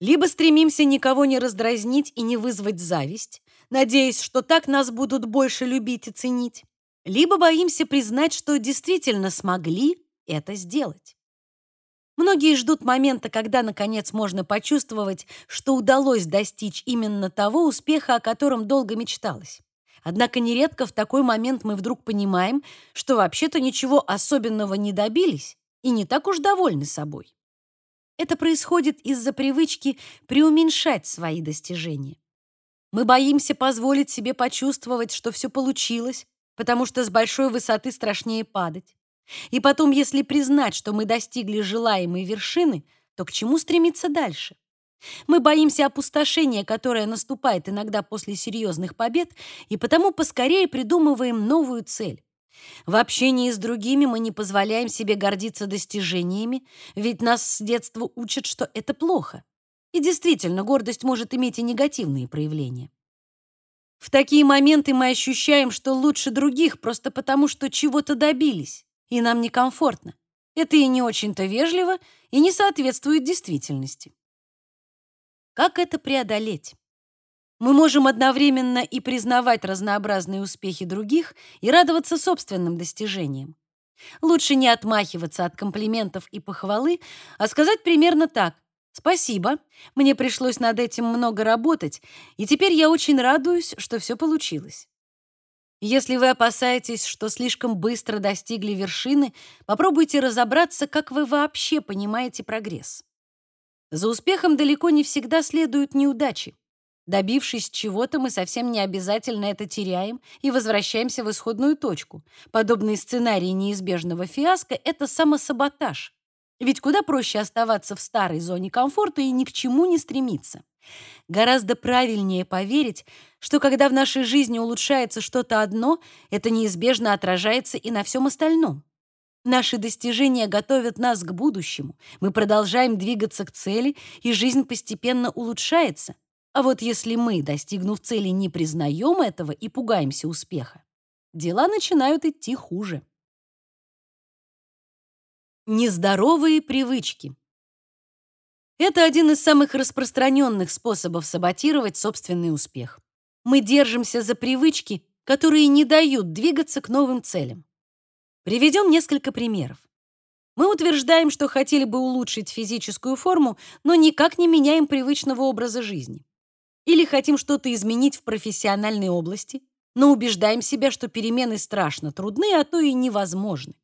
Speaker 1: Либо стремимся никого не раздразнить и не вызвать зависть, надеясь, что так нас будут больше любить и ценить, либо боимся признать, что действительно смогли это сделать. Многие ждут момента, когда наконец можно почувствовать, что удалось достичь именно того успеха, о котором долго мечталось. Однако нередко в такой момент мы вдруг понимаем, что вообще-то ничего особенного не добились и не так уж довольны собой. Это происходит из-за привычки преуменьшать свои достижения. Мы боимся позволить себе почувствовать, что все получилось, потому что с большой высоты страшнее падать. И потом, если признать, что мы достигли желаемой вершины, то к чему стремиться дальше? Мы боимся опустошения, которое наступает иногда после серьезных побед, и потому поскорее придумываем новую цель. В общении с другими мы не позволяем себе гордиться достижениями, ведь нас с детства учат, что это плохо. И действительно, гордость может иметь и негативные проявления. В такие моменты мы ощущаем, что лучше других просто потому, что чего-то добились, и нам некомфортно. Это и не очень-то вежливо, и не соответствует действительности. Как это преодолеть? Мы можем одновременно и признавать разнообразные успехи других, и радоваться собственным достижениям. Лучше не отмахиваться от комплиментов и похвалы, а сказать примерно так. «Спасибо, мне пришлось над этим много работать, и теперь я очень радуюсь, что все получилось». Если вы опасаетесь, что слишком быстро достигли вершины, попробуйте разобраться, как вы вообще понимаете прогресс. За успехом далеко не всегда следуют неудачи. Добившись чего-то, мы совсем не обязательно это теряем и возвращаемся в исходную точку. Подобный сценарий неизбежного фиаско — это самосаботаж. Ведь куда проще оставаться в старой зоне комфорта и ни к чему не стремиться. Гораздо правильнее поверить, что когда в нашей жизни улучшается что-то одно, это неизбежно отражается и на всем остальном. Наши достижения готовят нас к будущему. Мы продолжаем двигаться к цели, и жизнь постепенно улучшается. А вот если мы, достигнув цели, не признаем этого и пугаемся успеха, дела начинают идти хуже. Нездоровые привычки. Это один из самых распространенных способов саботировать собственный успех. Мы держимся за привычки, которые не дают двигаться к новым целям. Приведем несколько примеров. Мы утверждаем, что хотели бы улучшить физическую форму, но никак не меняем привычного образа жизни. Или хотим что-то изменить в профессиональной области, но убеждаем себя, что перемены страшно трудны, а то и невозможны.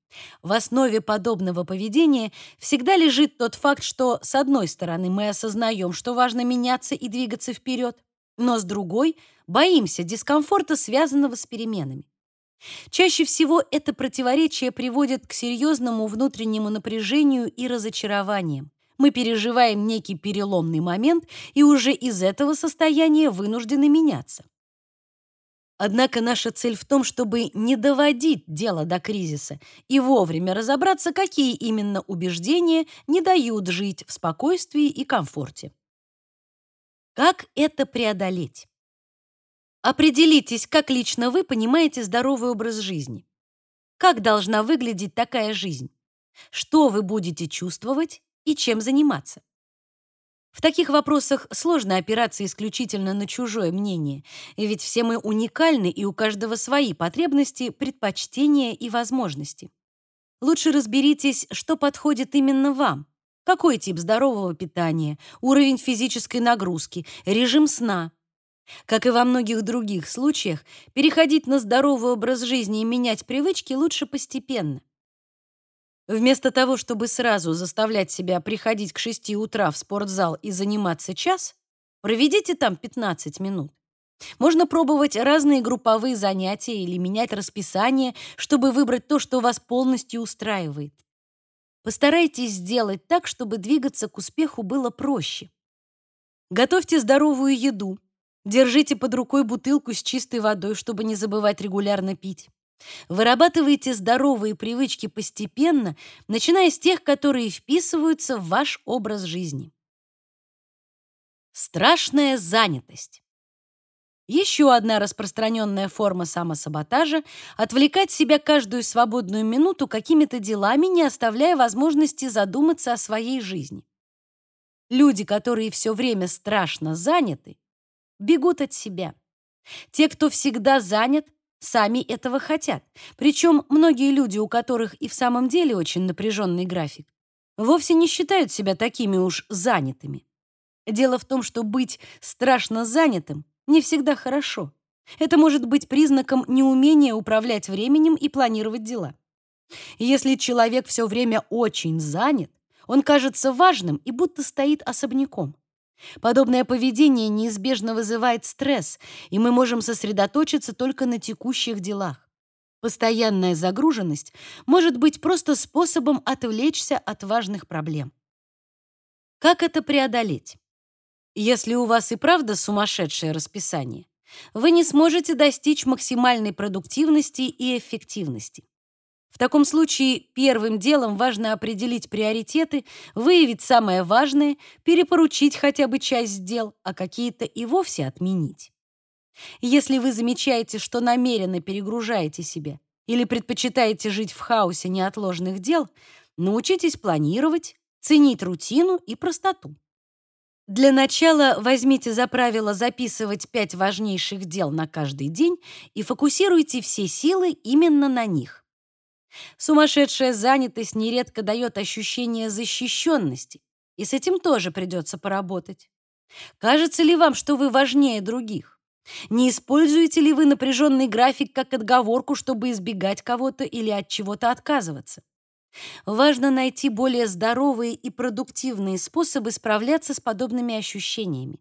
Speaker 1: В основе подобного поведения всегда лежит тот факт, что, с одной стороны, мы осознаем, что важно меняться и двигаться вперед, но с другой — боимся дискомфорта, связанного с переменами. Чаще всего это противоречие приводит к серьезному внутреннему напряжению и разочарованиям. Мы переживаем некий переломный момент и уже из этого состояния вынуждены меняться. Однако наша цель в том, чтобы не доводить дело до кризиса и вовремя разобраться, какие именно убеждения не дают жить в спокойствии и комфорте. Как это преодолеть? Определитесь, как лично вы понимаете здоровый образ жизни. Как должна выглядеть такая жизнь? Что вы будете чувствовать и чем заниматься? В таких вопросах сложно опираться исключительно на чужое мнение, ведь все мы уникальны и у каждого свои потребности, предпочтения и возможности. Лучше разберитесь, что подходит именно вам. Какой тип здорового питания, уровень физической нагрузки, режим сна, как и во многих других случаях, переходить на здоровый образ жизни и менять привычки лучше постепенно. Вместо того, чтобы сразу заставлять себя приходить к 6 утра в спортзал и заниматься час, проведите там 15 минут. Можно пробовать разные групповые занятия или менять расписание, чтобы выбрать то, что вас полностью устраивает. Постарайтесь сделать так, чтобы двигаться к успеху было проще. Готовьте здоровую еду, Держите под рукой бутылку с чистой водой, чтобы не забывать регулярно пить. Вырабатывайте здоровые привычки постепенно, начиная с тех, которые вписываются в ваш образ жизни. Страшная занятость. Еще одна распространенная форма самосаботажа — отвлекать себя каждую свободную минуту какими-то делами, не оставляя возможности задуматься о своей жизни. Люди, которые все время страшно заняты, бегут от себя. Те, кто всегда занят, сами этого хотят. Причем многие люди, у которых и в самом деле очень напряженный график, вовсе не считают себя такими уж занятыми. Дело в том, что быть страшно занятым не всегда хорошо. Это может быть признаком неумения управлять временем и планировать дела. Если человек все время очень занят, он кажется важным и будто стоит особняком. Подобное поведение неизбежно вызывает стресс, и мы можем сосредоточиться только на текущих делах. Постоянная загруженность может быть просто способом отвлечься от важных проблем. Как это преодолеть? Если у вас и правда сумасшедшее расписание, вы не сможете достичь максимальной продуктивности и эффективности. В таком случае первым делом важно определить приоритеты, выявить самое важное, перепоручить хотя бы часть дел, а какие-то и вовсе отменить. Если вы замечаете, что намеренно перегружаете себя или предпочитаете жить в хаосе неотложных дел, научитесь планировать, ценить рутину и простоту. Для начала возьмите за правило записывать пять важнейших дел на каждый день и фокусируйте все силы именно на них. Сумасшедшая занятость нередко дает ощущение защищенности, и с этим тоже придется поработать. Кажется ли вам, что вы важнее других? Не используете ли вы напряженный график как отговорку, чтобы избегать кого-то или от чего-то отказываться? Важно найти более здоровые и продуктивные способы справляться с подобными ощущениями.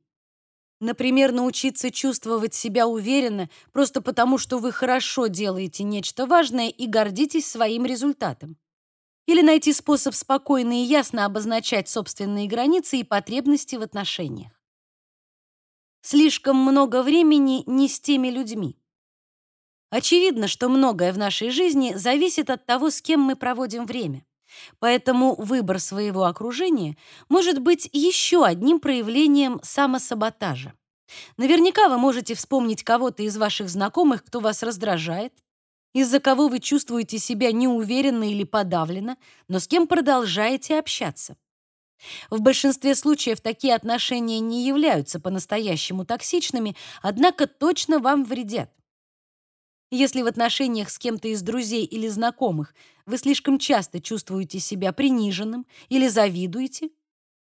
Speaker 1: Например, научиться чувствовать себя уверенно просто потому, что вы хорошо делаете нечто важное и гордитесь своим результатом. Или найти способ спокойно и ясно обозначать собственные границы и потребности в отношениях. Слишком много времени не с теми людьми. Очевидно, что многое в нашей жизни зависит от того, с кем мы проводим время. Поэтому выбор своего окружения может быть еще одним проявлением самосаботажа. Наверняка вы можете вспомнить кого-то из ваших знакомых, кто вас раздражает, из-за кого вы чувствуете себя неуверенно или подавленно, но с кем продолжаете общаться. В большинстве случаев такие отношения не являются по-настоящему токсичными, однако точно вам вредят. Если в отношениях с кем-то из друзей или знакомых вы слишком часто чувствуете себя приниженным или завидуете,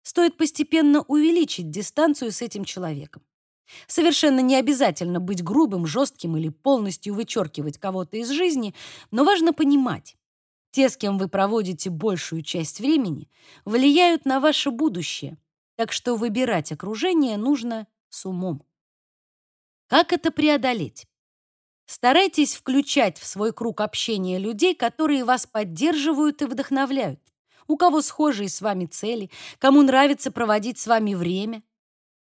Speaker 1: стоит постепенно увеличить дистанцию с этим человеком. Совершенно не обязательно быть грубым, жестким или полностью вычеркивать кого-то из жизни, но важно понимать, те, с кем вы проводите большую часть времени, влияют на ваше будущее, так что выбирать окружение нужно с умом. Как это преодолеть? Старайтесь включать в свой круг общения людей, которые вас поддерживают и вдохновляют, у кого схожие с вами цели, кому нравится проводить с вами время.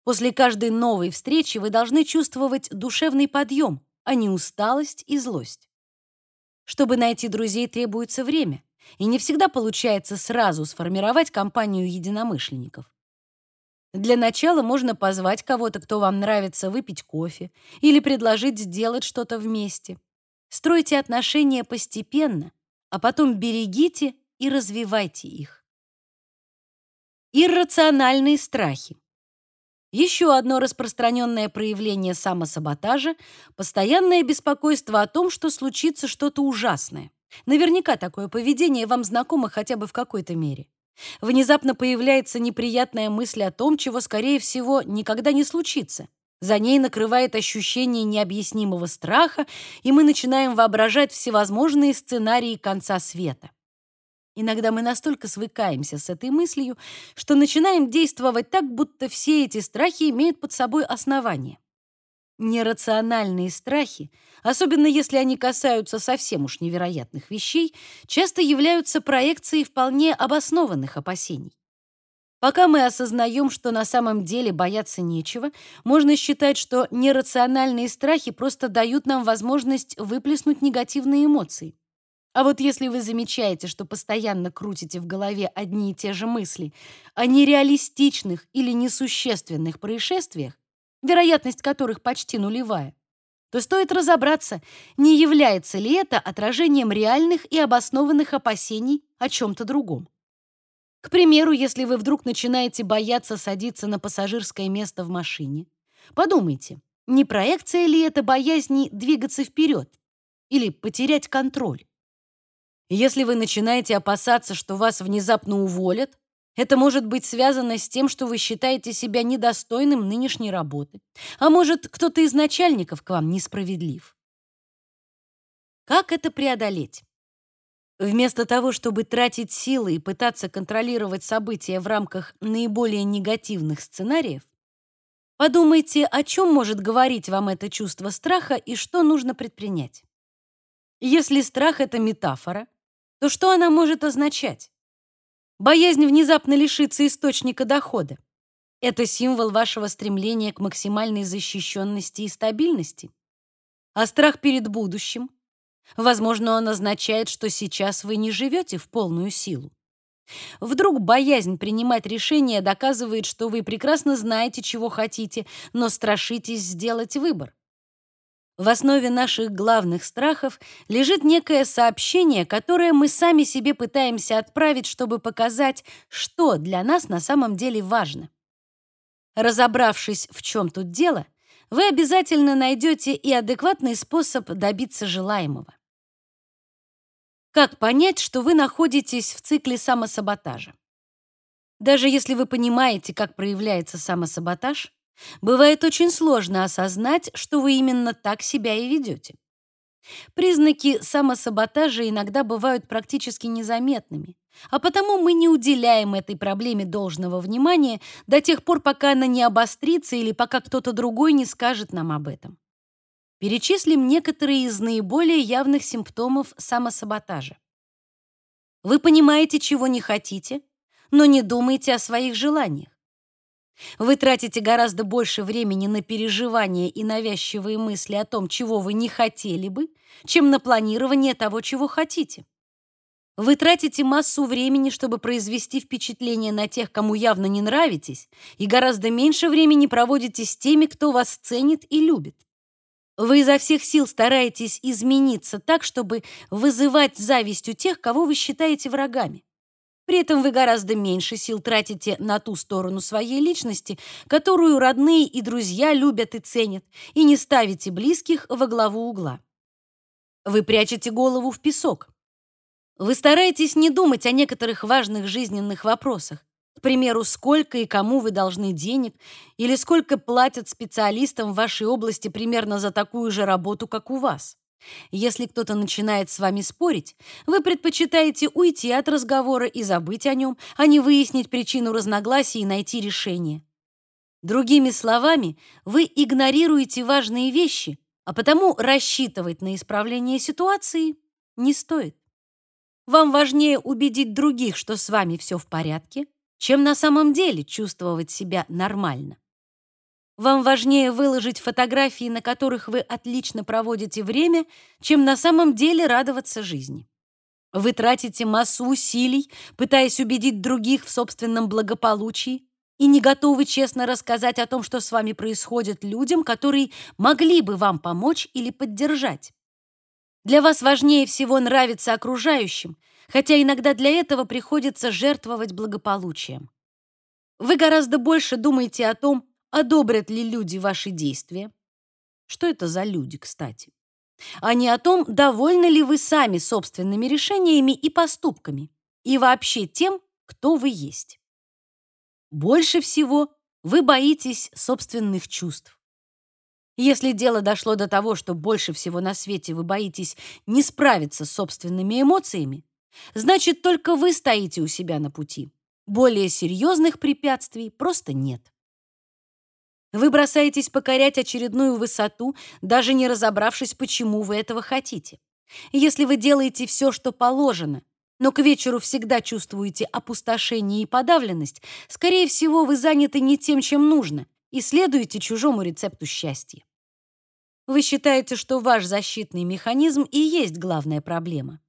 Speaker 1: После каждой новой встречи вы должны чувствовать душевный подъем, а не усталость и злость. Чтобы найти друзей, требуется время, и не всегда получается сразу сформировать компанию единомышленников. Для начала можно позвать кого-то, кто вам нравится, выпить кофе или предложить сделать что-то вместе. Стройте отношения постепенно, а потом берегите и развивайте их. Иррациональные страхи. Еще одно распространенное проявление самосаботажа — постоянное беспокойство о том, что случится что-то ужасное. Наверняка такое поведение вам знакомо хотя бы в какой-то мере. Внезапно появляется неприятная мысль о том, чего, скорее всего, никогда не случится. За ней накрывает ощущение необъяснимого страха, и мы начинаем воображать всевозможные сценарии конца света. Иногда мы настолько свыкаемся с этой мыслью, что начинаем действовать так, будто все эти страхи имеют под собой основание. Нерациональные страхи, особенно если они касаются совсем уж невероятных вещей, часто являются проекцией вполне обоснованных опасений. Пока мы осознаем, что на самом деле бояться нечего, можно считать, что нерациональные страхи просто дают нам возможность выплеснуть негативные эмоции. А вот если вы замечаете, что постоянно крутите в голове одни и те же мысли о нереалистичных или несущественных происшествиях, вероятность которых почти нулевая, то стоит разобраться, не является ли это отражением реальных и обоснованных опасений о чем-то другом. К примеру, если вы вдруг начинаете бояться садиться на пассажирское место в машине, подумайте, не проекция ли это боязни двигаться вперед или потерять контроль? Если вы начинаете опасаться, что вас внезапно уволят, это может быть связано с тем, что вы считаете себя недостойным нынешней работы. А может, кто-то из начальников к вам несправедлив. Как это преодолеть? Вместо того, чтобы тратить силы и пытаться контролировать события в рамках наиболее негативных сценариев, подумайте, о чем может говорить вам это чувство страха и что нужно предпринять. Если страх — это метафора, то что она может означать? Боязнь внезапно лишиться источника дохода, Это символ вашего стремления к максимальной защищенности и стабильности. А страх перед будущим? Возможно, он означает, что сейчас вы не живете в полную силу. Вдруг боязнь принимать решения доказывает, что вы прекрасно знаете, чего хотите, но страшитесь сделать выбор. В основе наших главных страхов лежит некое сообщение, которое мы сами себе пытаемся отправить, чтобы показать, что для нас на самом деле важно. Разобравшись, в чем тут дело, вы обязательно найдете и адекватный способ добиться желаемого. Как понять, что вы находитесь в цикле самосаботажа? Даже если вы понимаете, как проявляется самосаботаж, бывает очень сложно осознать, что вы именно так себя и ведете. Признаки самосаботажа иногда бывают практически незаметными, а потому мы не уделяем этой проблеме должного внимания до тех пор, пока она не обострится или пока кто-то другой не скажет нам об этом. Перечислим некоторые из наиболее явных симптомов самосаботажа. Вы понимаете, чего не хотите, но не думаете о своих желаниях. Вы тратите гораздо больше времени на переживания и навязчивые мысли о том, чего вы не хотели бы, чем на планирование того, чего хотите. Вы тратите массу времени, чтобы произвести впечатление на тех, кому явно не нравитесь, и гораздо меньше времени проводите с теми, кто вас ценит и любит. Вы изо всех сил стараетесь измениться так, чтобы вызывать зависть у тех, кого вы считаете врагами. При этом вы гораздо меньше сил тратите на ту сторону своей личности, которую родные и друзья любят и ценят, и не ставите близких во главу угла. Вы прячете голову в песок. Вы стараетесь не думать о некоторых важных жизненных вопросах, к примеру, сколько и кому вы должны денег, или сколько платят специалистам в вашей области примерно за такую же работу, как у вас. Если кто-то начинает с вами спорить, вы предпочитаете уйти от разговора и забыть о нем, а не выяснить причину разногласий и найти решение. Другими словами, вы игнорируете важные вещи, а потому рассчитывать на исправление ситуации не стоит. Вам важнее убедить других, что с вами все в порядке, чем на самом деле чувствовать себя нормально. Вам важнее выложить фотографии, на которых вы отлично проводите время, чем на самом деле радоваться жизни. Вы тратите массу усилий, пытаясь убедить других в собственном благополучии, и не готовы честно рассказать о том, что с вами происходит людям, которые могли бы вам помочь или поддержать. Для вас важнее всего нравиться окружающим, хотя иногда для этого приходится жертвовать благополучием. Вы гораздо больше думаете о том, одобрят ли люди ваши действия. Что это за люди, кстати? А не о том, довольны ли вы сами собственными решениями и поступками, и вообще тем, кто вы есть. Больше всего вы боитесь собственных чувств. Если дело дошло до того, что больше всего на свете вы боитесь не справиться с собственными эмоциями, Значит, только вы стоите у себя на пути. Более серьезных препятствий просто нет. Вы бросаетесь покорять очередную высоту, даже не разобравшись, почему вы этого хотите. Если вы делаете все, что положено, но к вечеру всегда чувствуете опустошение и подавленность, скорее всего, вы заняты не тем, чем нужно, и следуете чужому рецепту счастья. Вы считаете, что ваш защитный механизм и есть главная проблема.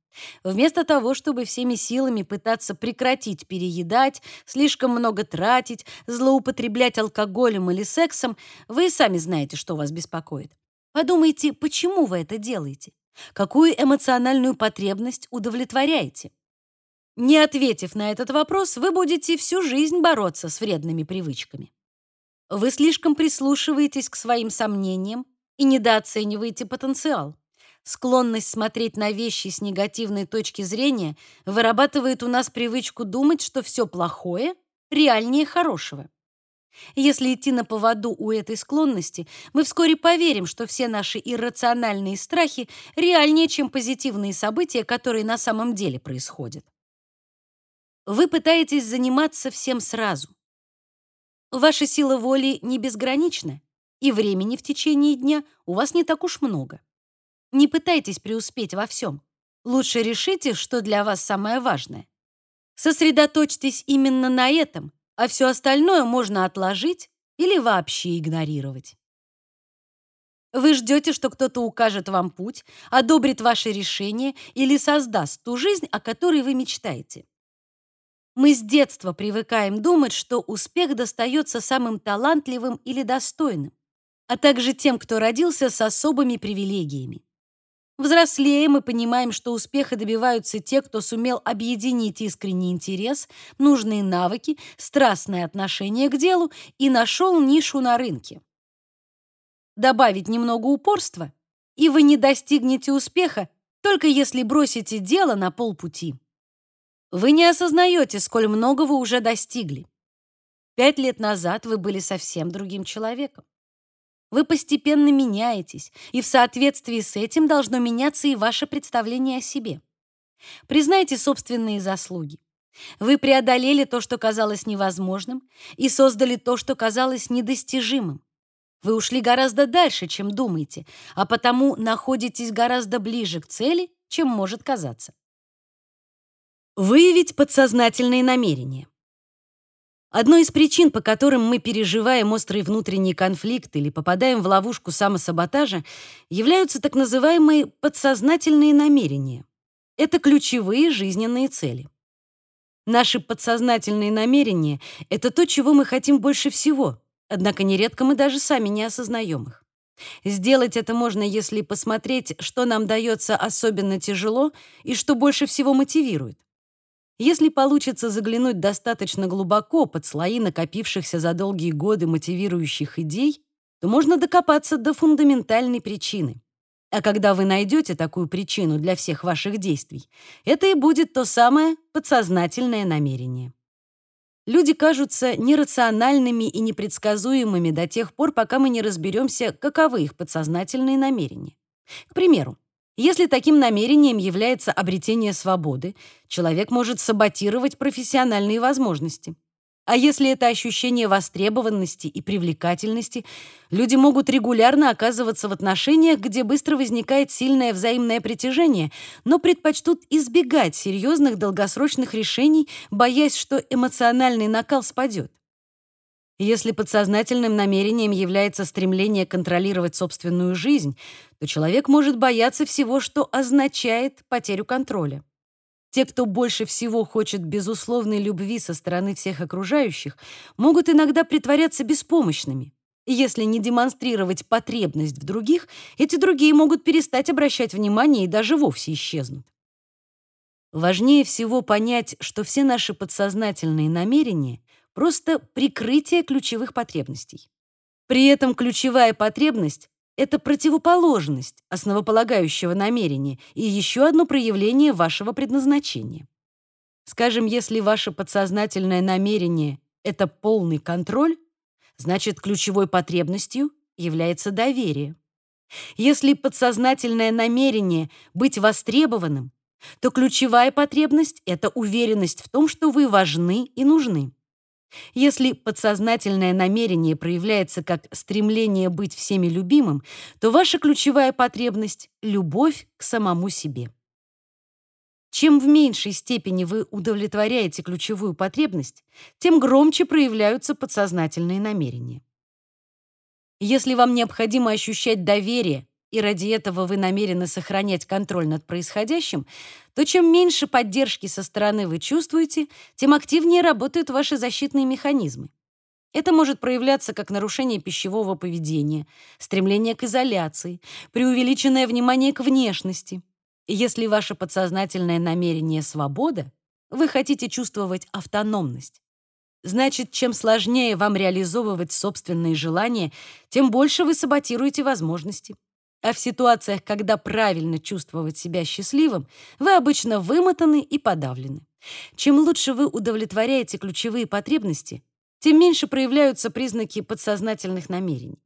Speaker 1: Вместо того, чтобы всеми силами пытаться прекратить переедать, слишком много тратить, злоупотреблять алкоголем или сексом, вы сами знаете, что вас беспокоит. Подумайте, почему вы это делаете? Какую эмоциональную потребность удовлетворяете? Не ответив на этот вопрос, вы будете всю жизнь бороться с вредными привычками. Вы слишком прислушиваетесь к своим сомнениям и недооцениваете потенциал. Склонность смотреть на вещи с негативной точки зрения вырабатывает у нас привычку думать, что все плохое реальнее хорошего. Если идти на поводу у этой склонности, мы вскоре поверим, что все наши иррациональные страхи реальнее, чем позитивные события, которые на самом деле происходят. Вы пытаетесь заниматься всем сразу. Ваша сила воли не безгранична, и времени в течение дня у вас не так уж много. Не пытайтесь преуспеть во всем. Лучше решите, что для вас самое важное. Сосредоточьтесь именно на этом, а все остальное можно отложить или вообще игнорировать. Вы ждете, что кто-то укажет вам путь, одобрит ваше решение или создаст ту жизнь, о которой вы мечтаете. Мы с детства привыкаем думать, что успех достается самым талантливым или достойным, а также тем, кто родился с особыми привилегиями. Взрослеем и понимаем, что успеха добиваются те, кто сумел объединить искренний интерес, нужные навыки, страстное отношение к делу и нашел нишу на рынке. Добавить немного упорства, и вы не достигнете успеха, только если бросите дело на полпути. Вы не осознаете, сколь много вы уже достигли. Пять лет назад вы были совсем другим человеком. Вы постепенно меняетесь, и в соответствии с этим должно меняться и ваше представление о себе. Признайте собственные заслуги. Вы преодолели то, что казалось невозможным, и создали то, что казалось недостижимым. Вы ушли гораздо дальше, чем думаете, а потому находитесь гораздо ближе к цели, чем может казаться. Выявить подсознательные намерения. Одной из причин, по которым мы переживаем острый внутренний конфликт или попадаем в ловушку самосаботажа, являются так называемые подсознательные намерения. Это ключевые жизненные цели. Наши подсознательные намерения — это то, чего мы хотим больше всего, однако нередко мы даже сами не осознаем их. Сделать это можно, если посмотреть, что нам дается особенно тяжело и что больше всего мотивирует. Если получится заглянуть достаточно глубоко под слои накопившихся за долгие годы мотивирующих идей, то можно докопаться до фундаментальной причины. А когда вы найдете такую причину для всех ваших действий, это и будет то самое подсознательное намерение. Люди кажутся нерациональными и непредсказуемыми до тех пор, пока мы не разберемся, каковы их подсознательные намерения. К примеру, если таким намерением является обретение свободы, человек может саботировать профессиональные возможности. А если это ощущение востребованности и привлекательности, люди могут регулярно оказываться в отношениях, где быстро возникает сильное взаимное притяжение, но предпочтут избегать серьезных долгосрочных решений, боясь, что эмоциональный накал спадет. Если подсознательным намерением является стремление контролировать собственную жизнь, то человек может бояться всего, что означает потерю контроля. Те, кто больше всего хочет безусловной любви со стороны всех окружающих, могут иногда притворяться беспомощными. Если не демонстрировать потребность в других, эти другие могут перестать обращать внимание и даже вовсе исчезнут. Важнее всего понять, что все наши подсознательные намерения просто прикрытие ключевых потребностей. При этом ключевая потребность — это противоположность основополагающего намерения и еще одно проявление вашего предназначения. Скажем, если ваше подсознательное намерение — это полный контроль, значит, ключевой потребностью является доверие. Если подсознательное намерение — быть востребованным, то ключевая потребность — это уверенность в том, что вы важны и нужны. Если подсознательное намерение проявляется как стремление быть всеми любимым, то ваша ключевая потребность — любовь к самому себе. Чем в меньшей степени вы удовлетворяете ключевую потребность, тем громче проявляются подсознательные намерения. Если вам необходимо ощущать доверие, и ради этого вы намерены сохранять контроль над происходящим, то чем меньше поддержки со стороны вы чувствуете, тем активнее работают ваши защитные механизмы. Это может проявляться как нарушение пищевого поведения, стремление к изоляции, преувеличенное внимание к внешности. Если ваше подсознательное намерение — свобода, вы хотите чувствовать автономность. Значит, чем сложнее вам реализовывать собственные желания, тем больше вы саботируете возможности. А в ситуациях, когда правильно чувствовать себя счастливым, вы обычно вымотаны и подавлены. Чем лучше вы удовлетворяете ключевые потребности, тем меньше проявляются признаки подсознательных намерений.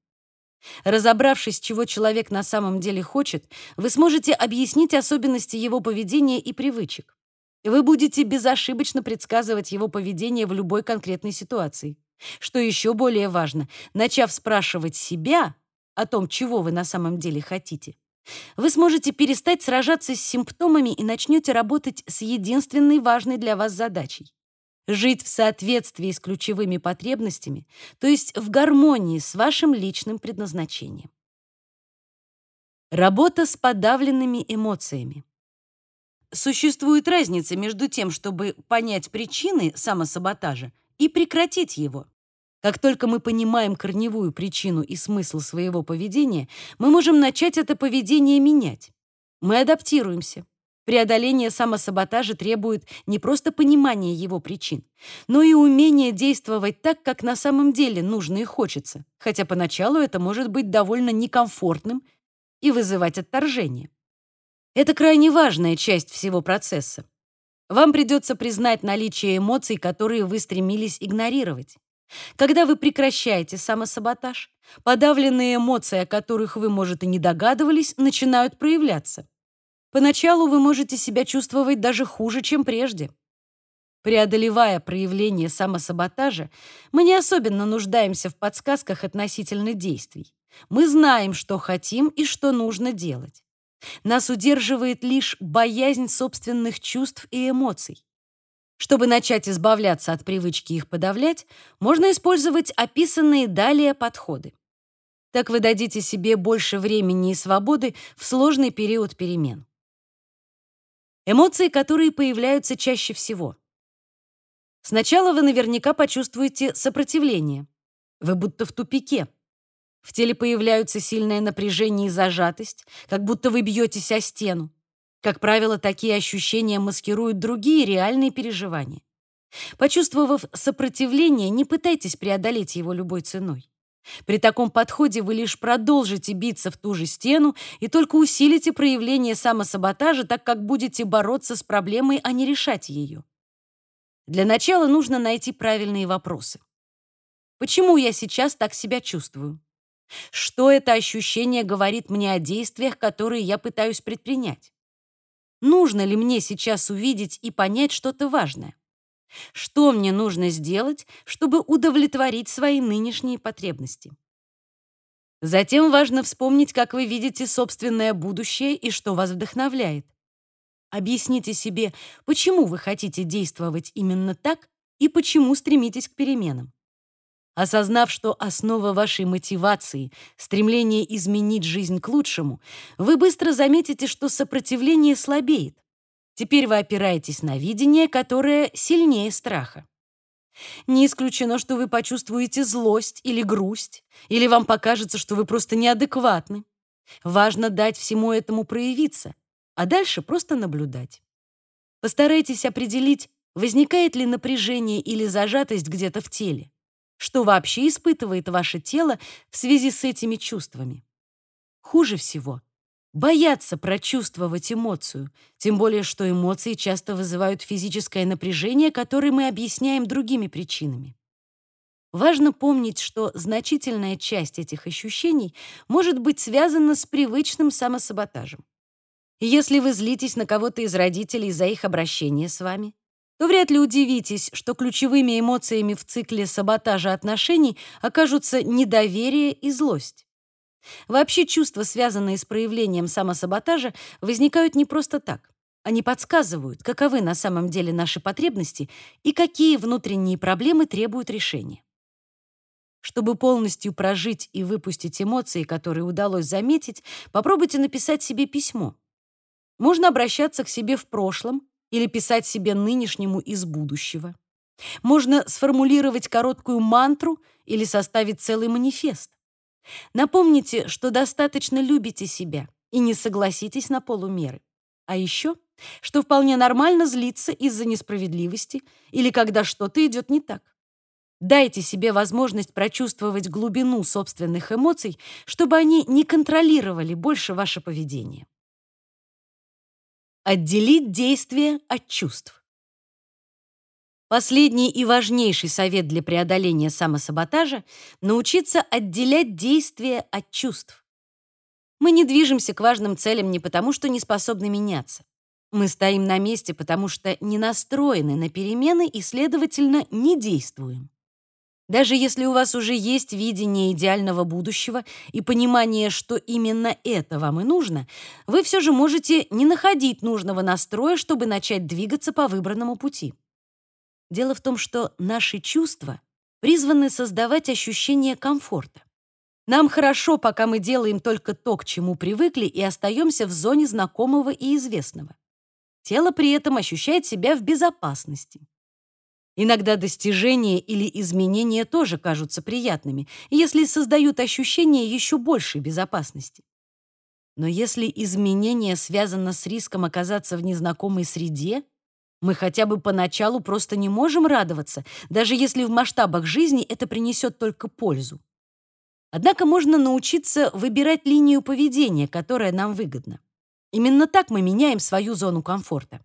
Speaker 1: Разобравшись, чего человек на самом деле хочет, вы сможете объяснить особенности его поведения и привычек. Вы будете безошибочно предсказывать его поведение в любой конкретной ситуации. Что еще более важно, начав спрашивать себя, о том, чего вы на самом деле хотите, вы сможете перестать сражаться с симптомами и начнете работать с единственной важной для вас задачей. жить в соответствии с ключевыми потребностями, то есть в гармонии с вашим личным предназначением. Работа с подавленными эмоциями. Существует разница между тем, чтобы понять причины самосаботажа и прекратить его. Как только мы понимаем корневую причину и смысл своего поведения, мы можем начать это поведение менять. Мы адаптируемся. Преодоление самосаботажа требует не просто понимания его причин, но и умения действовать так, как на самом деле нужно и хочется, хотя поначалу это может быть довольно некомфортным и вызывать отторжение. Это крайне важная часть всего процесса. Вам придется признать наличие эмоций, которые вы стремились игнорировать. Когда вы прекращаете самосаботаж, подавленные эмоции, о которых вы, может, и не догадывались, начинают проявляться. Поначалу вы можете себя чувствовать даже хуже, чем прежде. Преодолевая проявление самосаботажа, мы не особенно нуждаемся в подсказках относительно действий. Мы знаем, что хотим и что нужно делать. Нас удерживает лишь боязнь собственных чувств и эмоций. Чтобы начать избавляться от привычки их подавлять, можно использовать описанные далее подходы. Так вы дадите себе больше времени и свободы в сложный период перемен. Эмоции, которые появляются чаще всего. Сначала вы наверняка почувствуете сопротивление. Вы будто в тупике. В теле появляются сильное напряжение и зажатость, как будто вы бьетесь о стену. Как правило, такие ощущения маскируют другие реальные переживания. Почувствовав сопротивление, не пытайтесь преодолеть его любой ценой. При таком подходе вы лишь продолжите биться в ту же стену и только усилите проявление самосаботажа, так как будете бороться с проблемой, а не решать ее. Для начала нужно найти правильные вопросы. Почему я сейчас так себя чувствую? Что это ощущение говорит мне о действиях, которые я пытаюсь предпринять? Нужно ли мне сейчас увидеть и понять что-то важное? Что мне нужно сделать, чтобы удовлетворить свои нынешние потребности? Затем важно вспомнить, как вы видите собственное будущее и что вас вдохновляет. Объясните себе, почему вы хотите действовать именно так и почему стремитесь к переменам. Осознав, что основа вашей мотивации — стремление изменить жизнь к лучшему, вы быстро заметите, что сопротивление слабеет. Теперь вы опираетесь на видение, которое сильнее страха. Не исключено, что вы почувствуете злость или грусть, или вам покажется, что вы просто неадекватны. Важно дать всему этому проявиться, а дальше просто наблюдать. Постарайтесь определить, возникает ли напряжение или зажатость где-то в теле. Что вообще испытывает ваше тело в связи с этими чувствами? Хуже всего боятся прочувствовать эмоцию, тем более что эмоции часто вызывают физическое напряжение, которое мы объясняем другими причинами. Важно помнить, что значительная часть этих ощущений может быть связана с привычным самосаботажем. если вы злитесь на кого-то из родителей за их обращение с вами, то вряд ли удивитесь, что ключевыми эмоциями в цикле саботажа отношений окажутся недоверие и злость. Вообще чувства, связанные с проявлением самосаботажа, возникают не просто так. Они подсказывают, каковы на самом деле наши потребности и какие внутренние проблемы требуют решения. Чтобы полностью прожить и выпустить эмоции, которые удалось заметить, попробуйте написать себе письмо. Можно обращаться к себе в прошлом или писать себе нынешнему из будущего. Можно сформулировать короткую мантру или составить целый манифест. Напомните, что достаточно любите себя и не согласитесь на полумеры. А еще, что вполне нормально злиться из-за несправедливости или когда что-то идет не так. Дайте себе возможность прочувствовать глубину собственных эмоций, чтобы они не контролировали больше ваше поведение. Отделить действие от чувств. Последний и важнейший совет для преодоления самосаботажа — научиться отделять действия от чувств. Мы не движемся к важным целям не потому, что не способны меняться. Мы стоим на месте, потому что не настроены на перемены и, следовательно, не действуем. Даже если у вас уже есть видение идеального будущего и понимание, что именно это вам и нужно, вы все же можете не находить нужного настроя, чтобы начать двигаться по выбранному пути. Дело в том, что наши чувства призваны создавать ощущение комфорта. Нам хорошо, пока мы делаем только то, к чему привыкли, и остаемся в зоне знакомого и известного. Тело при этом ощущает себя в безопасности. Иногда достижения или изменения тоже кажутся приятными, если создают ощущение еще большей безопасности. Но если изменение связано с риском оказаться в незнакомой среде, мы хотя бы поначалу просто не можем радоваться, даже если в масштабах жизни это принесет только пользу. Однако можно научиться выбирать линию поведения, которая нам выгодна. Именно так мы меняем свою зону комфорта.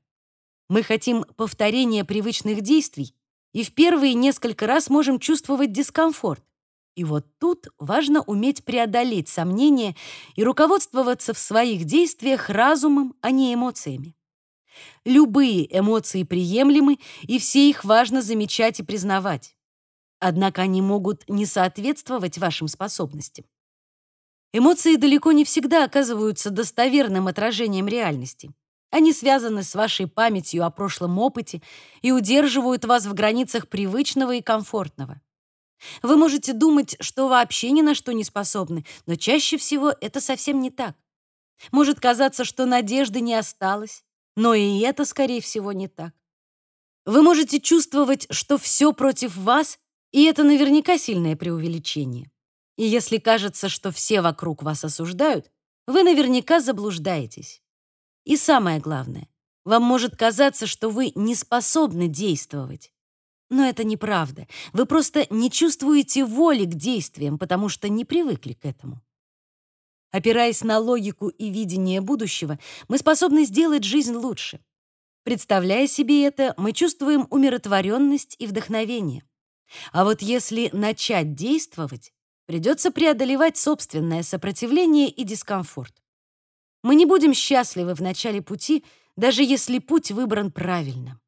Speaker 1: Мы хотим повторения привычных действий, и в первые несколько раз можем чувствовать дискомфорт. И вот тут важно уметь преодолеть сомнения и руководствоваться в своих действиях разумом, а не эмоциями. Любые эмоции приемлемы, и все их важно замечать и признавать. Однако они могут не соответствовать вашим способностям. Эмоции далеко не всегда оказываются достоверным отражением реальности. Они связаны с вашей памятью о прошлом опыте и удерживают вас в границах привычного и комфортного. Вы можете думать, что вообще ни на что не способны, но чаще всего это совсем не так. Может казаться, что надежды не осталось, но и это, скорее всего, не так. Вы можете чувствовать, что все против вас, и это наверняка сильное преувеличение. И если кажется, что все вокруг вас осуждают, вы наверняка заблуждаетесь. И самое главное, вам может казаться, что вы не способны действовать. Но это неправда. Вы просто не чувствуете воли к действиям, потому что не привыкли к этому. Опираясь на логику и видение будущего, мы способны сделать жизнь лучше. Представляя себе это, мы чувствуем умиротворенность и вдохновение. А вот если начать действовать, придется преодолевать собственное сопротивление и дискомфорт. Мы не будем счастливы в начале пути, даже если путь выбран правильно.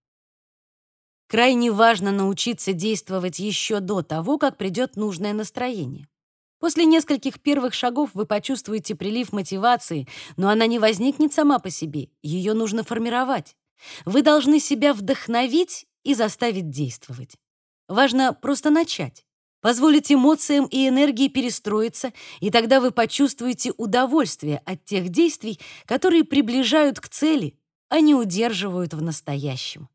Speaker 1: Крайне важно научиться действовать еще до того, как придет нужное настроение. После нескольких первых шагов вы почувствуете прилив мотивации, но она не возникнет сама по себе, ее нужно формировать. Вы должны себя вдохновить и заставить действовать. Важно просто начать. Позволить эмоциям и энергии перестроиться, и тогда вы почувствуете удовольствие от тех действий, которые приближают к цели, а не удерживают в настоящем.